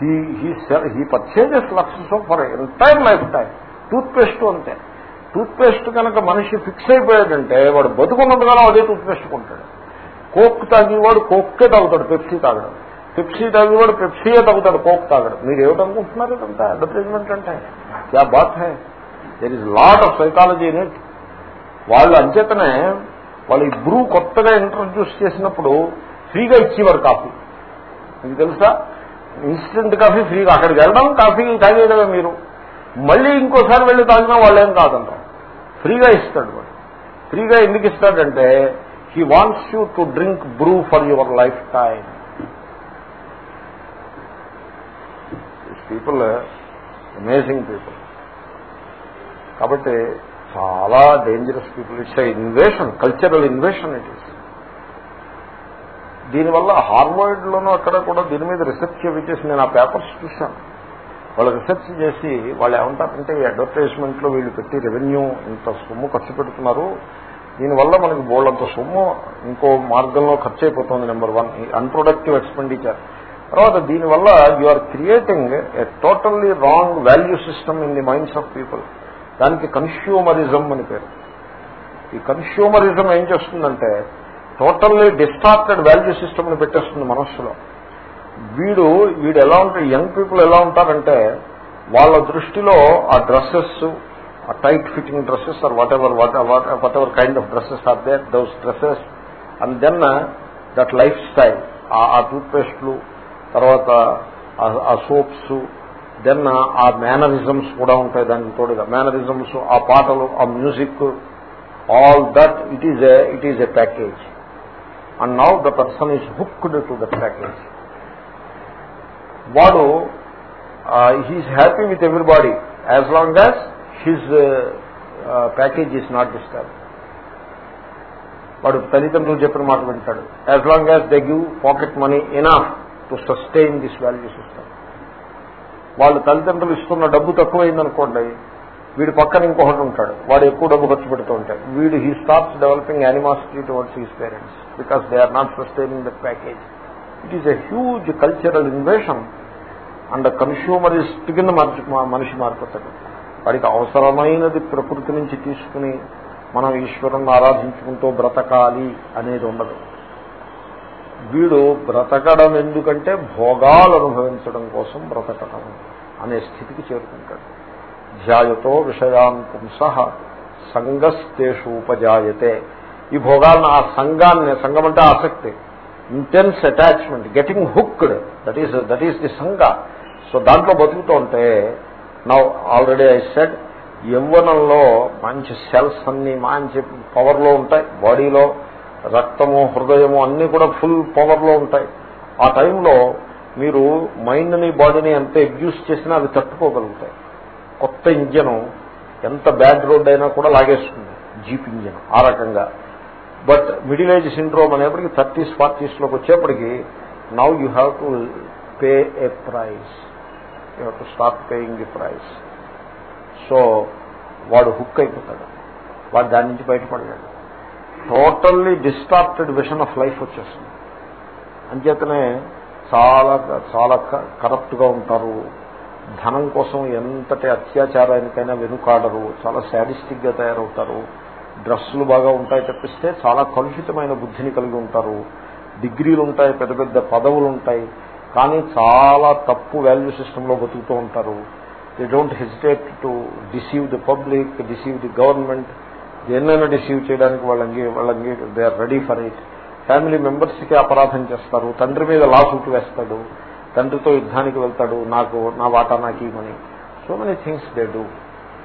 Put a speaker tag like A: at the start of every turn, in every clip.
A: He he he purchases luxes for entire life time toothpaste అంతే toothpaste కనుక మనిషి fix అయిపోయాడంటే వాడు బతుకున్నంతగానో అదే టూత్ పేస్ట్ కొంటాడు. కోక్ తాగేవాడు కోక్కే తాగుతాడు పెప్సీ తాగడం. పెప్సీ తాగేవాడు పెప్సీయే తాగుతాడు కోక్ తాగడం. మీరు ఏమిటనుకుంటున్నారు ఇదంతా? అడ్వర్టైజ్మెంట్ అంటే. క్యా బాత్ high there is lot of psychology in it వాళ్ళు అంచేతనే వాళ్ళు ఈ బ్రూ కొత్తగా ఇంట్రడ్యూస్ చేసినప్పుడు ఫ్రీగా ఇచ్చేవారు కాఫీ. మీకు తెలుసా? ఇన్స్టెంట్ కాఫీ ఫ్రీగా అక్కడికి వెళ్ళడం కాఫీ తాగేయడమే మీరు. మళ్ళీ ఇంకోసారి వెళ్ళి తాగినా వాళ్ళేం కాదంట ఫ్రీగా ఇస్తాడు వాడు. ఫ్రీగా ఎందుకు ఇస్తాడంటే he wants you to drink Bru for your lifetime people amazing people కాబట్టి చాలా dangerous people it's invasion cultural invasion it is దీనివల్ల హార్వర్డ్లోనూ అక్కడ కూడా దీని మీద రీసెర్చ్ చేసి నేను ఆ పేపర్స్ చూశాను. వాళ్ళు రీసెర్చ్ చేసి వాళ్ళు ఏమంటారంటే ఈ అడ్వర్టైజ్మెంట్లో వీళ్ళు పెట్టి రెవెన్యూ ఇంత సొమ్ము ఖర్చు పెడుతున్నారు. దీనివల్ల మనకి బోల్డంత సొమ్ము ఇంకో మార్గంలో ఖర్చు అయిపోతుంది నెంబర్ వన్ అన్ప్రొడక్టివ్ ఎక్స్పెండిచర్ తర్వాత దీనివల్ల you are creating a totally wrong value system in the minds of people దానికి కన్స్యూమరిజం అని పేరు. ఈ కన్స్యూమరిజం ఏం చేస్తుందంటే టోటల్లీ డిస్టార్టెడ్ వాల్యూ సిస్టమ్ని పెట్టేస్తుంది మనస్సులో. వీడు వీడు ఎలా ఉంటాడు యంగ్ పీపుల్ ఎలా ఉంటారంటే వాళ్ళ దృష్టిలో ఆ డ్రెస్సెస్ ఆ tight fitting dresses or whatever what whatever kind of dresses are there those dresses and then that lifestyle. ఆ టూత్పేస్ట్లు తర్వాత ఆ సోప్స్ దెన్ ఆ మేనరిజమ్స్ కూడా ఉంటాయి దానికి తోడుగా. మేనరిజమ్స్ ఆ పాటలు ఆ music all that it is it is a package. And now the person is hooked to the package వాడు he's happy with everybody as long as his package is not disturb వాడు తల్లిదండ్రులు చెప్పిన మాట వింటాడు. As long as they give pocket money enough to sustain this value system వాళ్ళు తల్లిదండ్రులు ఇస్తున్న డబ్బు తక్కువైందనుకోండి వీడి పక్కన ఇంకొకటి ఉంటాడు. వాడు ఎక్కువ డబ్బు ఖర్చు పెడుతూ ఉంటాడు. వీడు he stops developing animosity towards his parents because they are not sustaining that package it is a huge cultural invasion and consumerist కింద మార్చి మనిషి మారిపోతాడు. వాడికి అవసరమైనది ప్రకృతి నుంచి తీసుకుని మనం ఈశ్వరుని ఆరాధించుకుంటూ బ్రతకాలి అనేది ఉండదు. వీడు బ్రతకడం ఎందుకంటే భోగాలు అనుభవించడం కోసం బ్రతకడం అనే స్థితికి చేరుకుంటాడు. ధ్యాయతో విషయాన్ పుంస సంగస్తేషు ఉపజాయతే. ఈ భోగాలను ఆ సంఘాన్ని సంఘం అంటే ఆసక్తి intense attachment getting hooked that is that is the సంఘ. సో దాంట్లో బతుకుతూ ఉంటే నా ఆల్రెడీ ఐ సెడ్ యవ్వనంలో మంచి సెల్స్ అన్ని మంచి పవర్లో ఉంటాయి. బాడీలో రక్తము హృదయము అన్నీ కూడా ఫుల్ పవర్లో ఉంటాయి. ఆ టైంలో మీరు మైండ్ని బాడీని ఎంత అబ్యూస్ చేసినా అవి తట్టుకోగలుగుతాయి. కొత్త ఇంజను ఎంత బ్యాడ్ రోడ్ అయినా కూడా లాగేస్తుంది. జీప్ ఇంజన్ ఆ రకంగా. బట్ మిడిల్ ఏజ్ సిండ్రోమ్ అనేప్పటికీ థర్టీస్ ఫార్టీస్లోకి వచ్చేప్పటికీ now you have to pay a price you have to stop paying the price so వాడు హుక్ అయిపోతాడు. వాడు దాని నుంచి బయటపడలేడు. Totally distorted vision of life వచ్చేస్తుంది. అంచేతనే చాలా చాలా కరప్ట్గా ఉంటారు. ధనం కోసం ఎంతటి అత్యాచారానికైనా వెనుకాడరు చాలా శాడిస్టిక్గా తయారవుతారు డ్రెస్సులు బాగా ఉంటాయి తప్పిస్తే చాలా కలుషితమైన బుద్ధిని కలిగి ఉంటారు డిగ్రీలు ఉంటాయి పెద్ద పెద్ద పదవులు ఉంటాయి కానీ చాలా తప్పు వాల్యూ సిస్టంలో బతుకుతూ ఉంటారు. They don't hesitate to deceive the public deceive the government దేన్నైనా డిసీవ్ చేయడానికి వాళ్ళంగి వాళ్ళంగి they are ready for it family మెంబర్స్కి అపరాధం చేస్తారు తండ్రి మీద లాసూట్ వేస్తాడు. తండ్రితో యుద్ధానికి వెళ్తాడు నాకు నా వాటా నాకు ఇవ్వమని. So many things they do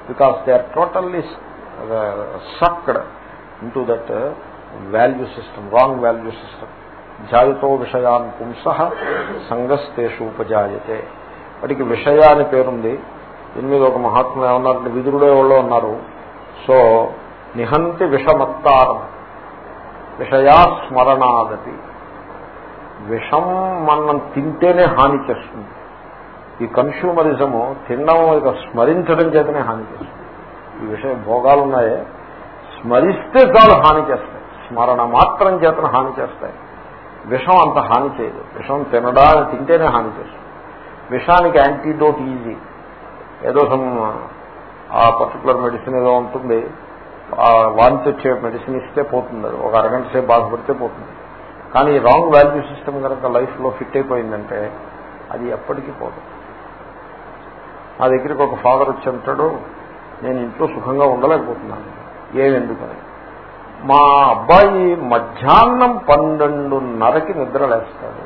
A: because they are totally sucked in to that value system wrong value system జాయతో విషయాన్ పుంస సంగస్తేషు ఉపజాయతే. వాటికి విషయ అని పేరుంది. దీని మీద ఒక మహాత్ములు ఏమన్నారంటే విదురుడే వాళ్ళు ఉన్నారు సో నిహంతి విషమత్తారం విషయా స్మరణాదతి విషం మనం తింటేనే హాని చేస్తుంది. ఈ కన్స్యూమరిజము తినడం ఇక స్మరించడం చేతనే హాని చేస్తుంది. ఈ విషయం భోగాలు ఉన్నాయే స్మరిస్తే చాలు హాని చేస్తాయి. స్మరణ మాత్రం చేతన హాని చేస్తాయి. విషం అంత హాని చేయదు. విషం తినడా తింటేనే హాని చేస్తుంది. విషానికి యాంటీడోట్ ఈజీ ఏదో సమ్ ఆ పర్టికులర్ మెడిసిన్ ఏదో ఉంటుంది. ఆ వాంతి వచ్చే మెడిసిన్ ఇస్తే పోతుంది. ఒక అరగంట సేపు బాధపడితే పోతుంది. కానీ రాంగ్ వాల్యూ సిస్టమ్ కనుక లైఫ్లో ఫిట్ అయిపోయిందంటే అది ఎప్పటికీ పోదు. నా దగ్గరికి ఒక ఫాదర్ వచ్చి అంటాడు నేను ఇంట్లో సుఖంగా ఉండలేకపోతున్నాను. ఏమెందుకని? మా అబ్బాయి మధ్యాహ్నం పన్నెండున్నరకి నిద్ర లేస్తాడు.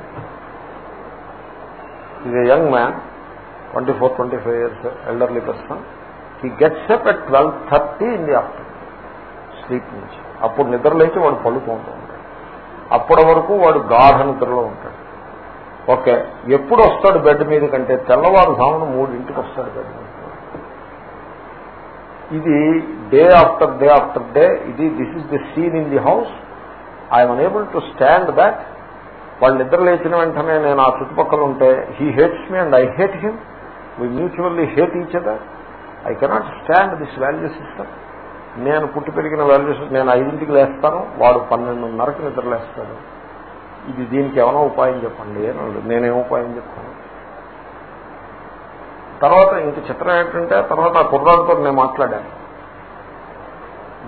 A: ఇది young man twenty four twenty five years elderly person he gets up at twelve thirty in the afternoon sleep నుంచి. అప్పుడు నిద్రలేచి వాడు పడుకుంటూ ఉంటాడు అప్పటి వరకు వాడు గాఢ నిద్రలో ఉంటాడు. ఓకే ఎప్పుడు వస్తాడు బెడ్ మీద కంటే? తెల్లవారుజామున మూడింటికి వస్తాడు బెడ్ మీద. ఇది day after day after day ఇది this is the scene in the house. I'm unable to stand that వాళ్ళు నిద్ర లేచిన వెంటనే నేను ఆ చుట్టుపక్కల ఉంటే he hates me and I hate him. We mutually hate each other. I cannot stand this value system. నేను పుట్టి పెరిగిన వాల్యూస్ నేను ఐదింటికి లేస్తాను వాడు పన్నెండున్నరకి నిద్రలేస్తాడు. ఇది దీనికి ఏమైనా ఉపాయం చెప్పండి అని నేనేం ఉపాయం చెప్తాను? తర్వాత ఇంక చిత్రం ఏంటంటే తర్వాత ఆ కుర్రాడితో నేను మాట్లాడాను.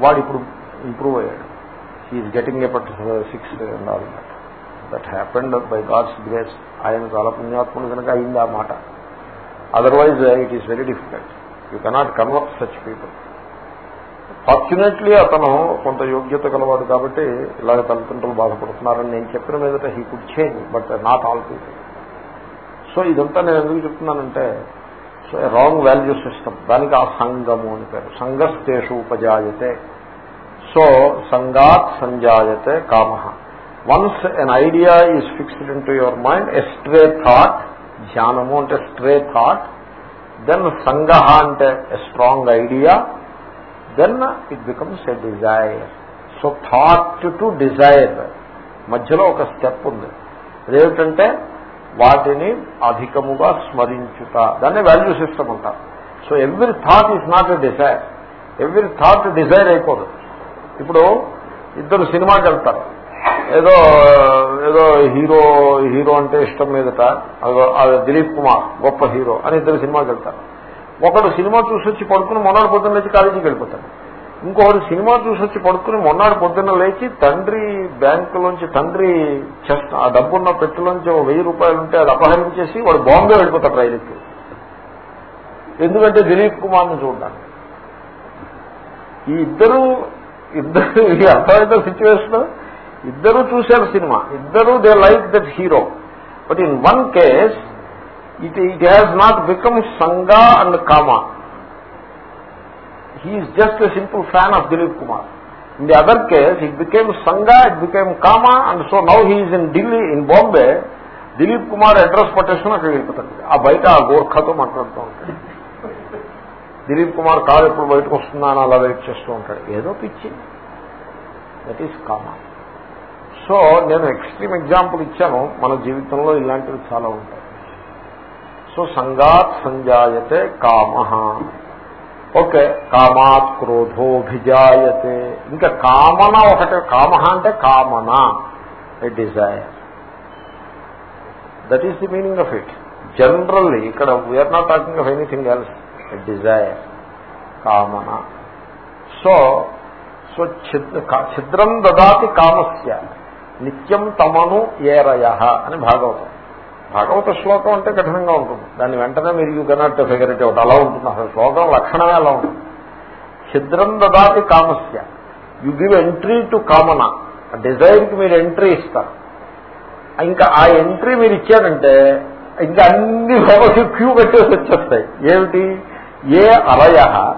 A: వాడు ఇప్పుడు ఇంప్రూవ్ అయ్యాడు ఈజ్ గెటింగ్ ఎప్పటి six and all that that happened by God's grace ఆయన చాలా పుణ్యాత్ముడు కనుక అయింది ఆ మాట. Otherwise it is very difficult you cannot convert such people fortunately అతను కొంత యోగ్యత గలవాడు కాబట్టి ఇలాగ తల్లిదండ్రులు బాధపడుతున్నారని నేను చెప్పిన మీదట he could change but not all people so ఇదంతా నేను ఎందుకు చెప్తున్నానంటే సో రాంగ్ వాల్యూ సిస్టమ్ దానికి ఆ సంఘము అని పేరు. సంగస్తేషు ఉపజాయతే. సో సంఘాత్ సంజాయతే కామ. Once an idea is fixed in to your mind a stray thought ధ్యానము అంటే స్ట్రే థాట్ దెన్ సంఘ అంటే a strong idea then it becomes a desire so thought to desire మధ్యలో ఒక స్టెప్ ఉంది. అదేమిటంటే వాటిని అధికముగా స్మరించుట. దాన్ని వాల్యూ సిస్టమ్ అంటారు so every thought is not a desire every thought desire అయిపోదు. ఇప్పుడు ఇద్దరు సినిమాకి వెళ్తారు. ఏదో ఏదో హీరో హీరో అంటే ఇష్టం మీదట దిలీప్ కుమార్ గొప్ప హీరో అని ఇద్దరు సినిమాకి వెళ్తారు. ఒకడు సినిమా చూసి వచ్చి పడుకుని మొన్నటి పొద్దున్న లేచి కాలేజీకి వెళ్ళిపోతాడు. ఇంకొకటి సినిమా చూసి వచ్చి పడుకుని మొన్నటి పొద్దున్న లేచి తండ్రి బ్యాంకులోంచి తండ్రి చెస్ట్ ఆ డబ్బున్న పెట్టిలోంచి ఓ వెయ్యి రూపాయలు ఉంటే అది అపహరించేసి వాడు బాంబే వెళ్ళిపోతాడు రైలుకి. ఎందుకంటే దిలీప్ కుమార్ని చూడడానికి. ఈ ఇద్దరు ఇద్దరు ఈ అర్థమైన సిచ్యువేషన్ ఇద్దరు చూశారు సినిమా. ఇద్దరు they like that hero. But in one case it it has not become Sangha and comma he's just simple fan of Dilip Kumar in the other case it became Sangha it became comma and so now he's in Delhi in Bombay Dilip Kumar address పట్టేసుకుని అక్కడ వెళ్ళిపోతాడు ఆ బయట ఆ గోర్ఖాతో మాట్లాడుతూ ఉంటాడు Dilip Kumar car ఎప్పుడు బయటకు వస్తుందా అని అలా వెయిట్ చేస్తూ ఉంటాడు ఏదో పిచ్చి దట్ ఈస్ కామా సో నేను ఎక్స్ట్రీమ్ ఎగ్జాంపుల్ ఇచ్చాను మన జీవితంలో ఇలాంటివి చాలా ఉంటాయి సో సంగాత్ సంజాయతే కామ ఓకే కామాత్ క్రోధోభిజాయతే ఇంకా కామన ఒకటే కామ అంటే కామన a desire that is the meaning of it generally ఇక్కడ we are not talking of anything else a desire కామన సో సో ఛిద్రం దదాతి కామస్య నిత్యం తమను ఏరయ అని భాగవతం భాగవత శ్లోకం అంటే కఠినంగా ఉంటుంది. దాన్ని వెంటనే మీరు you cannot figure it out అలా ఉంటుంది. అసలు శ్లోకం లక్షణమే అలా ఉంటుంది. ఛిద్రం దాటి కామస్య. యు గివ్ ఎంట్రీ టు కామన. డిజైర్కి మీరు ఎంట్రీ ఇస్తారు. ఇంకా ఆ ఎంట్రీ మీరు ఇచ్చారంటే ఇంకా అన్ని భగవతి క్యూ పెట్టేసి వచ్చేస్తాయి. ఏమిటి? ఏ అలయ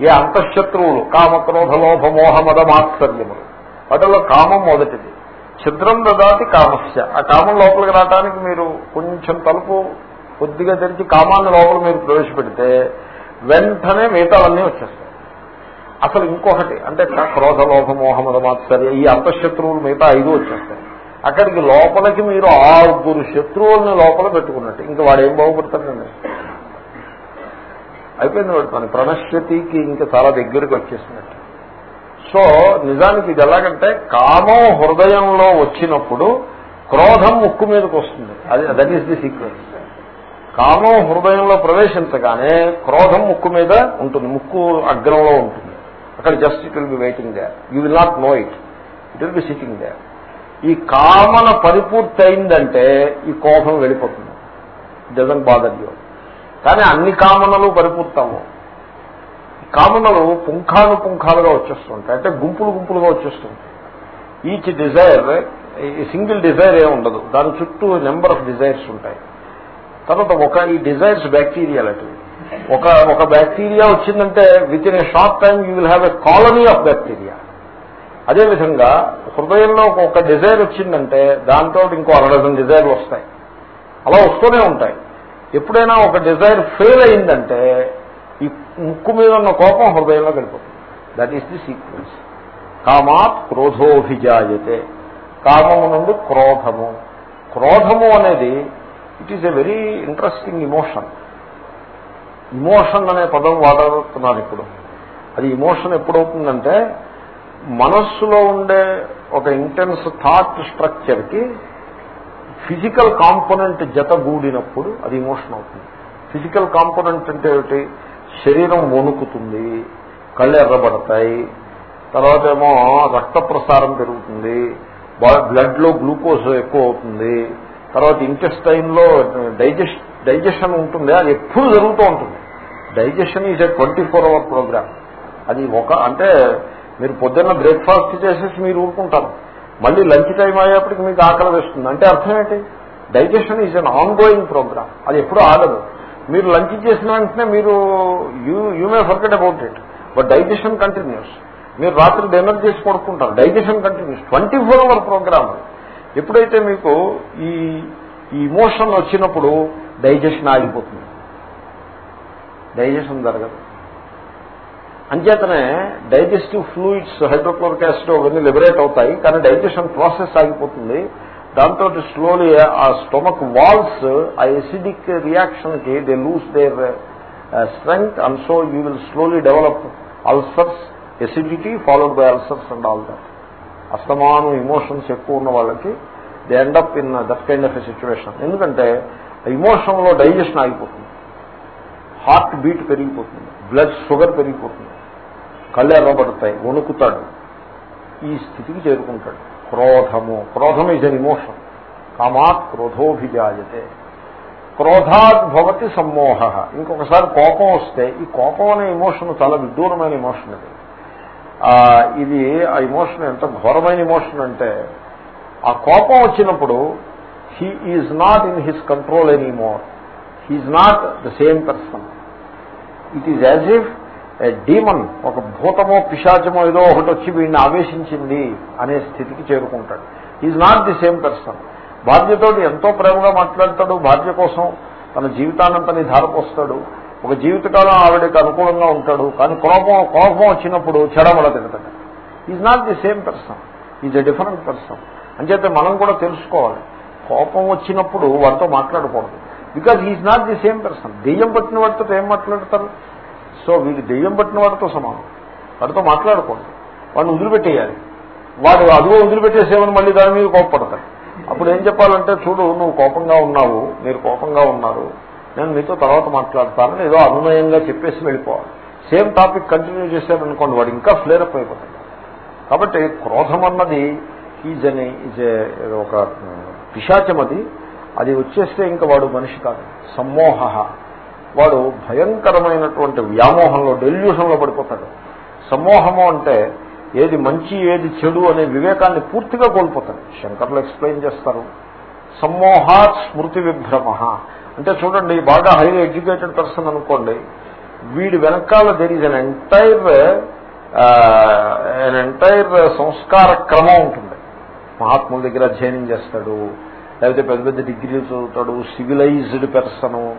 A: ఏ అంతఃశత్రువులు కామక్రోధ లోభ మోహ మద మాత్సర్యములు. వాటిలో కామం మొదటిది. ఛిద్రం దాటి కామస్య. ఆ కామం లోపలికి రావడానికి మీరు కొంచెం తలుపు కొద్దిగా తెరిచి కామాన్ని లోపల మీరు ప్రవేశపెడితే వెంటనే మిగతావన్నీ వచ్చేస్తాయి. అసలు ఇంకొకటి అంటే క్రోధ లోభ మోహమద మాత్సర్య ఈ అంతఃశత్రువులు మిగతా ఐదు వచ్చేస్తాయి. అక్కడికి లోపలికి మీరు ఆరుగురు శత్రువుల్ని లోపల పెట్టుకున్నట్టు. ఇంకా వాడు ఏం బాగుపడతాడండి? అయిపోయింది వాడు పని. ప్రణశ్యతికి ఇంకా చాలా దగ్గరికి వచ్చేసినట్టు. సో నిజానికి ఇది ఎలాగంటే కామం హృదయంలో వచ్చినప్పుడు క్రోధం ముక్కు మీదకి వస్తుంది. అది దట్ ఈస్ ది సీక్వెన్స్ కామం హృదయంలో ప్రవేశించగానే క్రోధం ముక్కు మీద ఉంటుంది. ముక్కు అగ్రంలో ఉంటుంది. అక్కడ just it will be waiting there you will not know it it will be sitting there ఈ కామన పరిపూర్తి అయిందంటే ఈ కోపం వెళ్ళిపోతుంది. డజన్ బాధర్ యూ కానీ అన్ని కామనలు పరిపూర్తము కామనలు పుంఖాను పుంఖాలుగా వచ్చేస్తుంటాయి. అంటే గుంపులు గుంపులుగా వచ్చేస్తుంటాయి. ఈచ్ డిజైర్ సింగిల్ డిజైర్ ఏ ఉండదు. దాని చుట్టూ నెంబర్ ఆఫ్ డిజైర్స్ ఉంటాయి. తర్వాత ఒక ఈ డిజైర్స్ బ్యాక్టీరియా లాంటివి. ఒక ఒక బ్యాక్టీరియా వచ్చిందంటే within a short time you will have a colony of bacteria అదేవిధంగా హృదయంలో ఒక డిజైర్ వచ్చిందంటే దాంతో ఇంకో అరడజన్ డిజైర్లు వస్తాయి. అలా వస్తూనే ఉంటాయి. ఎప్పుడైనా ఒక డిజైర్ ఫెయిల్ అయిందంటే ముక్కు మీద ఉన్న కోపం హృదయంలో వెళ్ళిపోతుంది. దట్ ఈస్ ది సీక్వెన్స్ కామాత్ క్రోధోభిజాయతే. కామము నుండి క్రోధము. క్రోధము అనేది it is a very interesting emotion emotion అనే పదం వాడుతున్నారు ఇప్పుడు. అది ఇమోషన్ ఎప్పుడవుతుందంటే మనస్సులో ఉండే ఒక ఇంటెన్స్ థాట్ స్ట్రక్చర్కి ఫిజికల్ కాంపోనెంట్ జతగూడినప్పుడు అది ఇమోషన్ అవుతుంది. ఫిజికల్ కాంపోనెంట్ అంటే ఏమిటి? శరీరం వణుకుతుంది కళ్ళు ఎర్రబడతాయి తర్వాత ఏమో రక్త ప్రసారం పెరుగుతుంది బ్లడ్లో గ్లూకోజ్ ఎక్కువ అవుతుంది తర్వాత ఇంటెస్టైన్లో డైజెస్ట్ డైజెషన్ ఉంటుంది అది ఎప్పుడు జరుగుతూ ఉంటుంది. Digestion is a twenty four hour program. అది ఒక అంటే మీరు పొద్దున్న బ్రేక్ఫాస్ట్ చేసేసి మీరు ఊరుకుంటారు. మళ్ళీ లంచ్ టైం అయ్యేప్పటికి మీకు ఆకలి వేస్తుంది. అంటే అర్థం ఏంటి? Digestion is an ongoing program. అది ఎప్పుడూ ఆగదు. మీరు లంచ్ చేసిన వెంటనే మీరు you you may forget about it but digestion continues మీరు రాత్రి డిన్నర్ చేసి పడుకుంటారు. Digestion continues twenty four hour program ఎప్పుడైతే మీకు ఈ ఇమోషన్ వచ్చినప్పుడు డైజెషన్ ఆగిపోతుంది. డైజెషన్ జరగదు. అంచేతనే డైజెస్టివ్ ఫ్లూయిడ్స్ హైడ్రోక్లోరిక్ యాసిడ్ అవన్నీ లిబరేట్ అవుతాయి. కానీ డైజెషన్ ప్రాసెస్ ఆగిపోతుంది. దాంతో స్లోలీ ఆ స్టొమక్ వాల్స్ ఆ acidic రియాక్షన్కి they lose their strength and so you will slowly develop ulcers acidity followed by ulcers and all that అస్తమానం ఇమోషన్స్ ఎక్కువ ఉన్న వాళ్ళకి they end up in that kind of a situation ఎందుకంటే ఇమోషన్లో digestion ఆగిపోతుంది. Heart beat పెరిగిపోతుంది. Blood sugar పెరిగిపోతుంది. కళ్ళు ఎర్రబడతాయి. వణుకుతాడు. ఈ స్థితికి చేరుకుంటాడు. క్రోధము. క్రోధం ఈజ్ అన్ ఇమోషన్ కామాత్ క్రోధోభిజాయతే క్రోధాత్ భవతి సమ్మోహ. ఇంకొకసారి కోపం వస్తే ఈ కోపం అనే ఇమోషన్ చాలా విదూరమైన ఇమోషన్ ఇది ఇది ఆ ఇమోషన్ ఎంత ఘోరమైన ఇమోషన్ అంటే ఆ కోపం వచ్చినప్పుడు he is not in his control any more he's not the same person it is as if demon ఒక భూతమో పిశాచమో ఏదో ఒకటి వచ్చి వీడిని ఆవేశించింది అనే స్థితికి చేరుకుంటాడు. Is not the same person భార్యతో ఎంతో ప్రేమగా మాట్లాడతాడు భార్య కోసం తన జీవితానంతని ధారపోస్తాడు. ఒక జీవితకాలం ఆవిడకి అనుకూలంగా ఉంటాడు కానీ కోపం కోపం వచ్చినప్పుడు చెడమల తిడతాడు. Is not the same person is a different person అంచేతే మనం కూడా తెలుసుకోవాలి. కోపం వచ్చినప్పుడు వారితో మాట్లాడకూడదు. Because is not the same person దెయ్యం పట్టిన వాటితో ఏం మాట్లాడతారు? సో వీడు దెయ్యం పట్టిన వాడితో సమానం. వాడితో మాట్లాడకూడదు వాడిని వదిలిపెట్టేయాలి. వాడు అదిగో వదిలిపెట్టేసేమని మళ్ళీ దాని మీద కోపపడతాడు. అప్పుడు ఏం చెప్పాలంటే చూడు నువ్వు కోపంగా ఉన్నావు. మీరు కోపంగా ఉన్నారు. నేను మీతో తర్వాత మాట్లాడతానని ఏదో అనునయంగా చెప్పేసి వెళ్ళిపోవాలి. సేమ్ టాపిక్ కంటిన్యూ చేశారనుకోండి వాడు ఇంకా ఫ్లేరప్ అయిపోతాడు. కాబట్టి క్రోధం అన్నది ఈజ్ అని ఈజ్ ఒక పిశాచం అది అది వచ్చేస్తే ఇంకా వాడు మనిషి కాదు. సమ్మోహ. వాడు భయంకరమైనటువంటి వ్యామోహంలో డెల్యూషన్లో పడిపోతాడు. సమ్మోహము అంటే ఏది మంచి ఏది చెడు అనే వివేకాన్ని పూర్తిగా కోల్పోతాడు. శంకర్లు ఎక్స్ప్లెయిన్ చేస్తారు. సమ్మోహ స్మృతి విభ్రమ. అంటే చూడండి బాగా హైలీ ఎడ్యుకేటెడ్ పర్సన్ అనుకోండి వీడి వెనకాల there is an entire an entire సంస్కార క్రమం ఉంటుంది. మహాత్ముల దగ్గర అధ్యయనం చేస్తాడు లేకపోతే పెద్ద పెద్ద డిగ్రీలు చదువుతాడు సివిలైజ్డ్ పెర్సను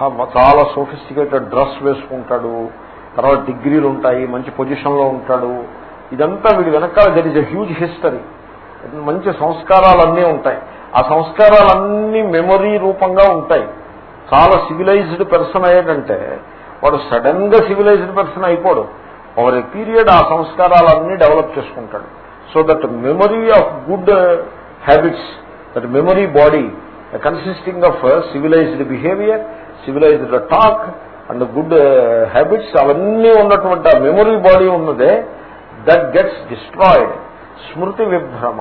A: చాలా సోఫిస్టికేటెడ్ డ్రెస్ వేసుకుంటాడు తర్వాత డిగ్రీలు ఉంటాయి మంచి పొజిషన్లో ఉంటాడు. ఇదంతా వీడి వెనకాల that is a huge history మంచి సంస్కారాలన్నీ ఉంటాయి. ఆ సంస్కారాలన్నీ మెమొరీ రూపంగా ఉంటాయి. చాలా సివిలైజ్డ్ పర్సన్ అయ్యాడంటే వాడు సడన్గా సివిలైజ్డ్ పర్సన్ అయిపోడు. ఓవర్ ఏ పీరియడ్ ఆ సంస్కారాలన్నీ డెవలప్ చేసుకుంటాడు. So that memory of good habits that memory body consisting of civilized behaviour civilized talk and good habits అవన్నీ ఉన్నటువంటి ఆ మెమొరీ బాడీ ఉన్నదే దట్ గెట్స్ డిస్ట్రాయిడ్ స్మృతి విభ్రమ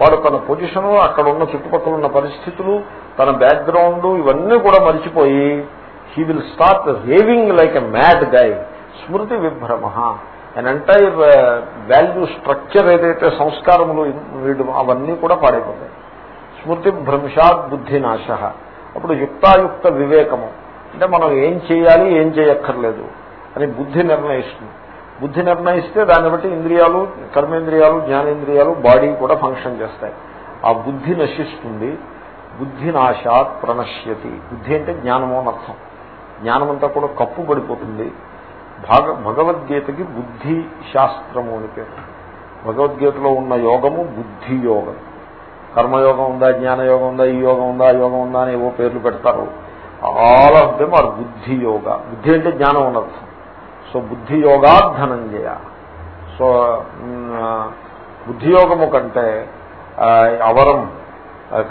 A: వాడు తన పొజిషను అక్కడ ఉన్న చుట్టుపక్కల ఉన్న పరిస్థితులు తన బ్యాక్గ్రౌండ్ ఇవన్నీ కూడా మర్చిపోయి he will start raving like a mad guy స్మృతి విభ్రమ అండ్ ఎంటైర్ వాల్యూ స్ట్రక్చర్ ఏదైతే సంస్కారములు వీడు అవన్నీ కూడా పాడైపోతాయి. స్మృతి భ్రంశాత్ బుద్ధి నాశ అప్పుడు యుక్తాయుక్త వివేకము. అంటే మనం ఏం చేయాలి ఏం చేయక్కర్లేదు అని బుద్ధి నిర్ణయిస్తుంది. బుద్ధి నిర్ణయిస్తే దాన్ని బట్టి ఇంద్రియాలు కర్మేంద్రియాలు జ్ఞానేంద్రియాలు బాడీ కూడా ఫంక్షన్ చేస్తాయి. ఆ బుద్ధి నశిస్తుంది. బుద్ధి నాశాత్ ప్రణశ్యతి. బుద్ధి అంటే జ్ఞానము అర్థం. జ్ఞానమంతా కూడా కప్పు పడిపోతుంది. భాగ భగవద్గీతకి బుద్ధి శాస్త్రము అని పేరు. భగవద్గీతలో ఉన్న యోగము బుద్ధి యోగం. కర్మయోగం ఉందా జ్ఞానయోగం ఉందా ఈ యోగం ఉందా యోగం ఉందా అని ఏవో పేర్లు పెడతారు. ఆల్ ఆఫ్ దెమ్ ఆర్ బుద్ధి యోగ. బుద్ధి అంటే జ్ఞానం ఉన్నది సో బుద్ధి యోగాధనంజయ సో బుద్ధి యోగము కంటే అవరం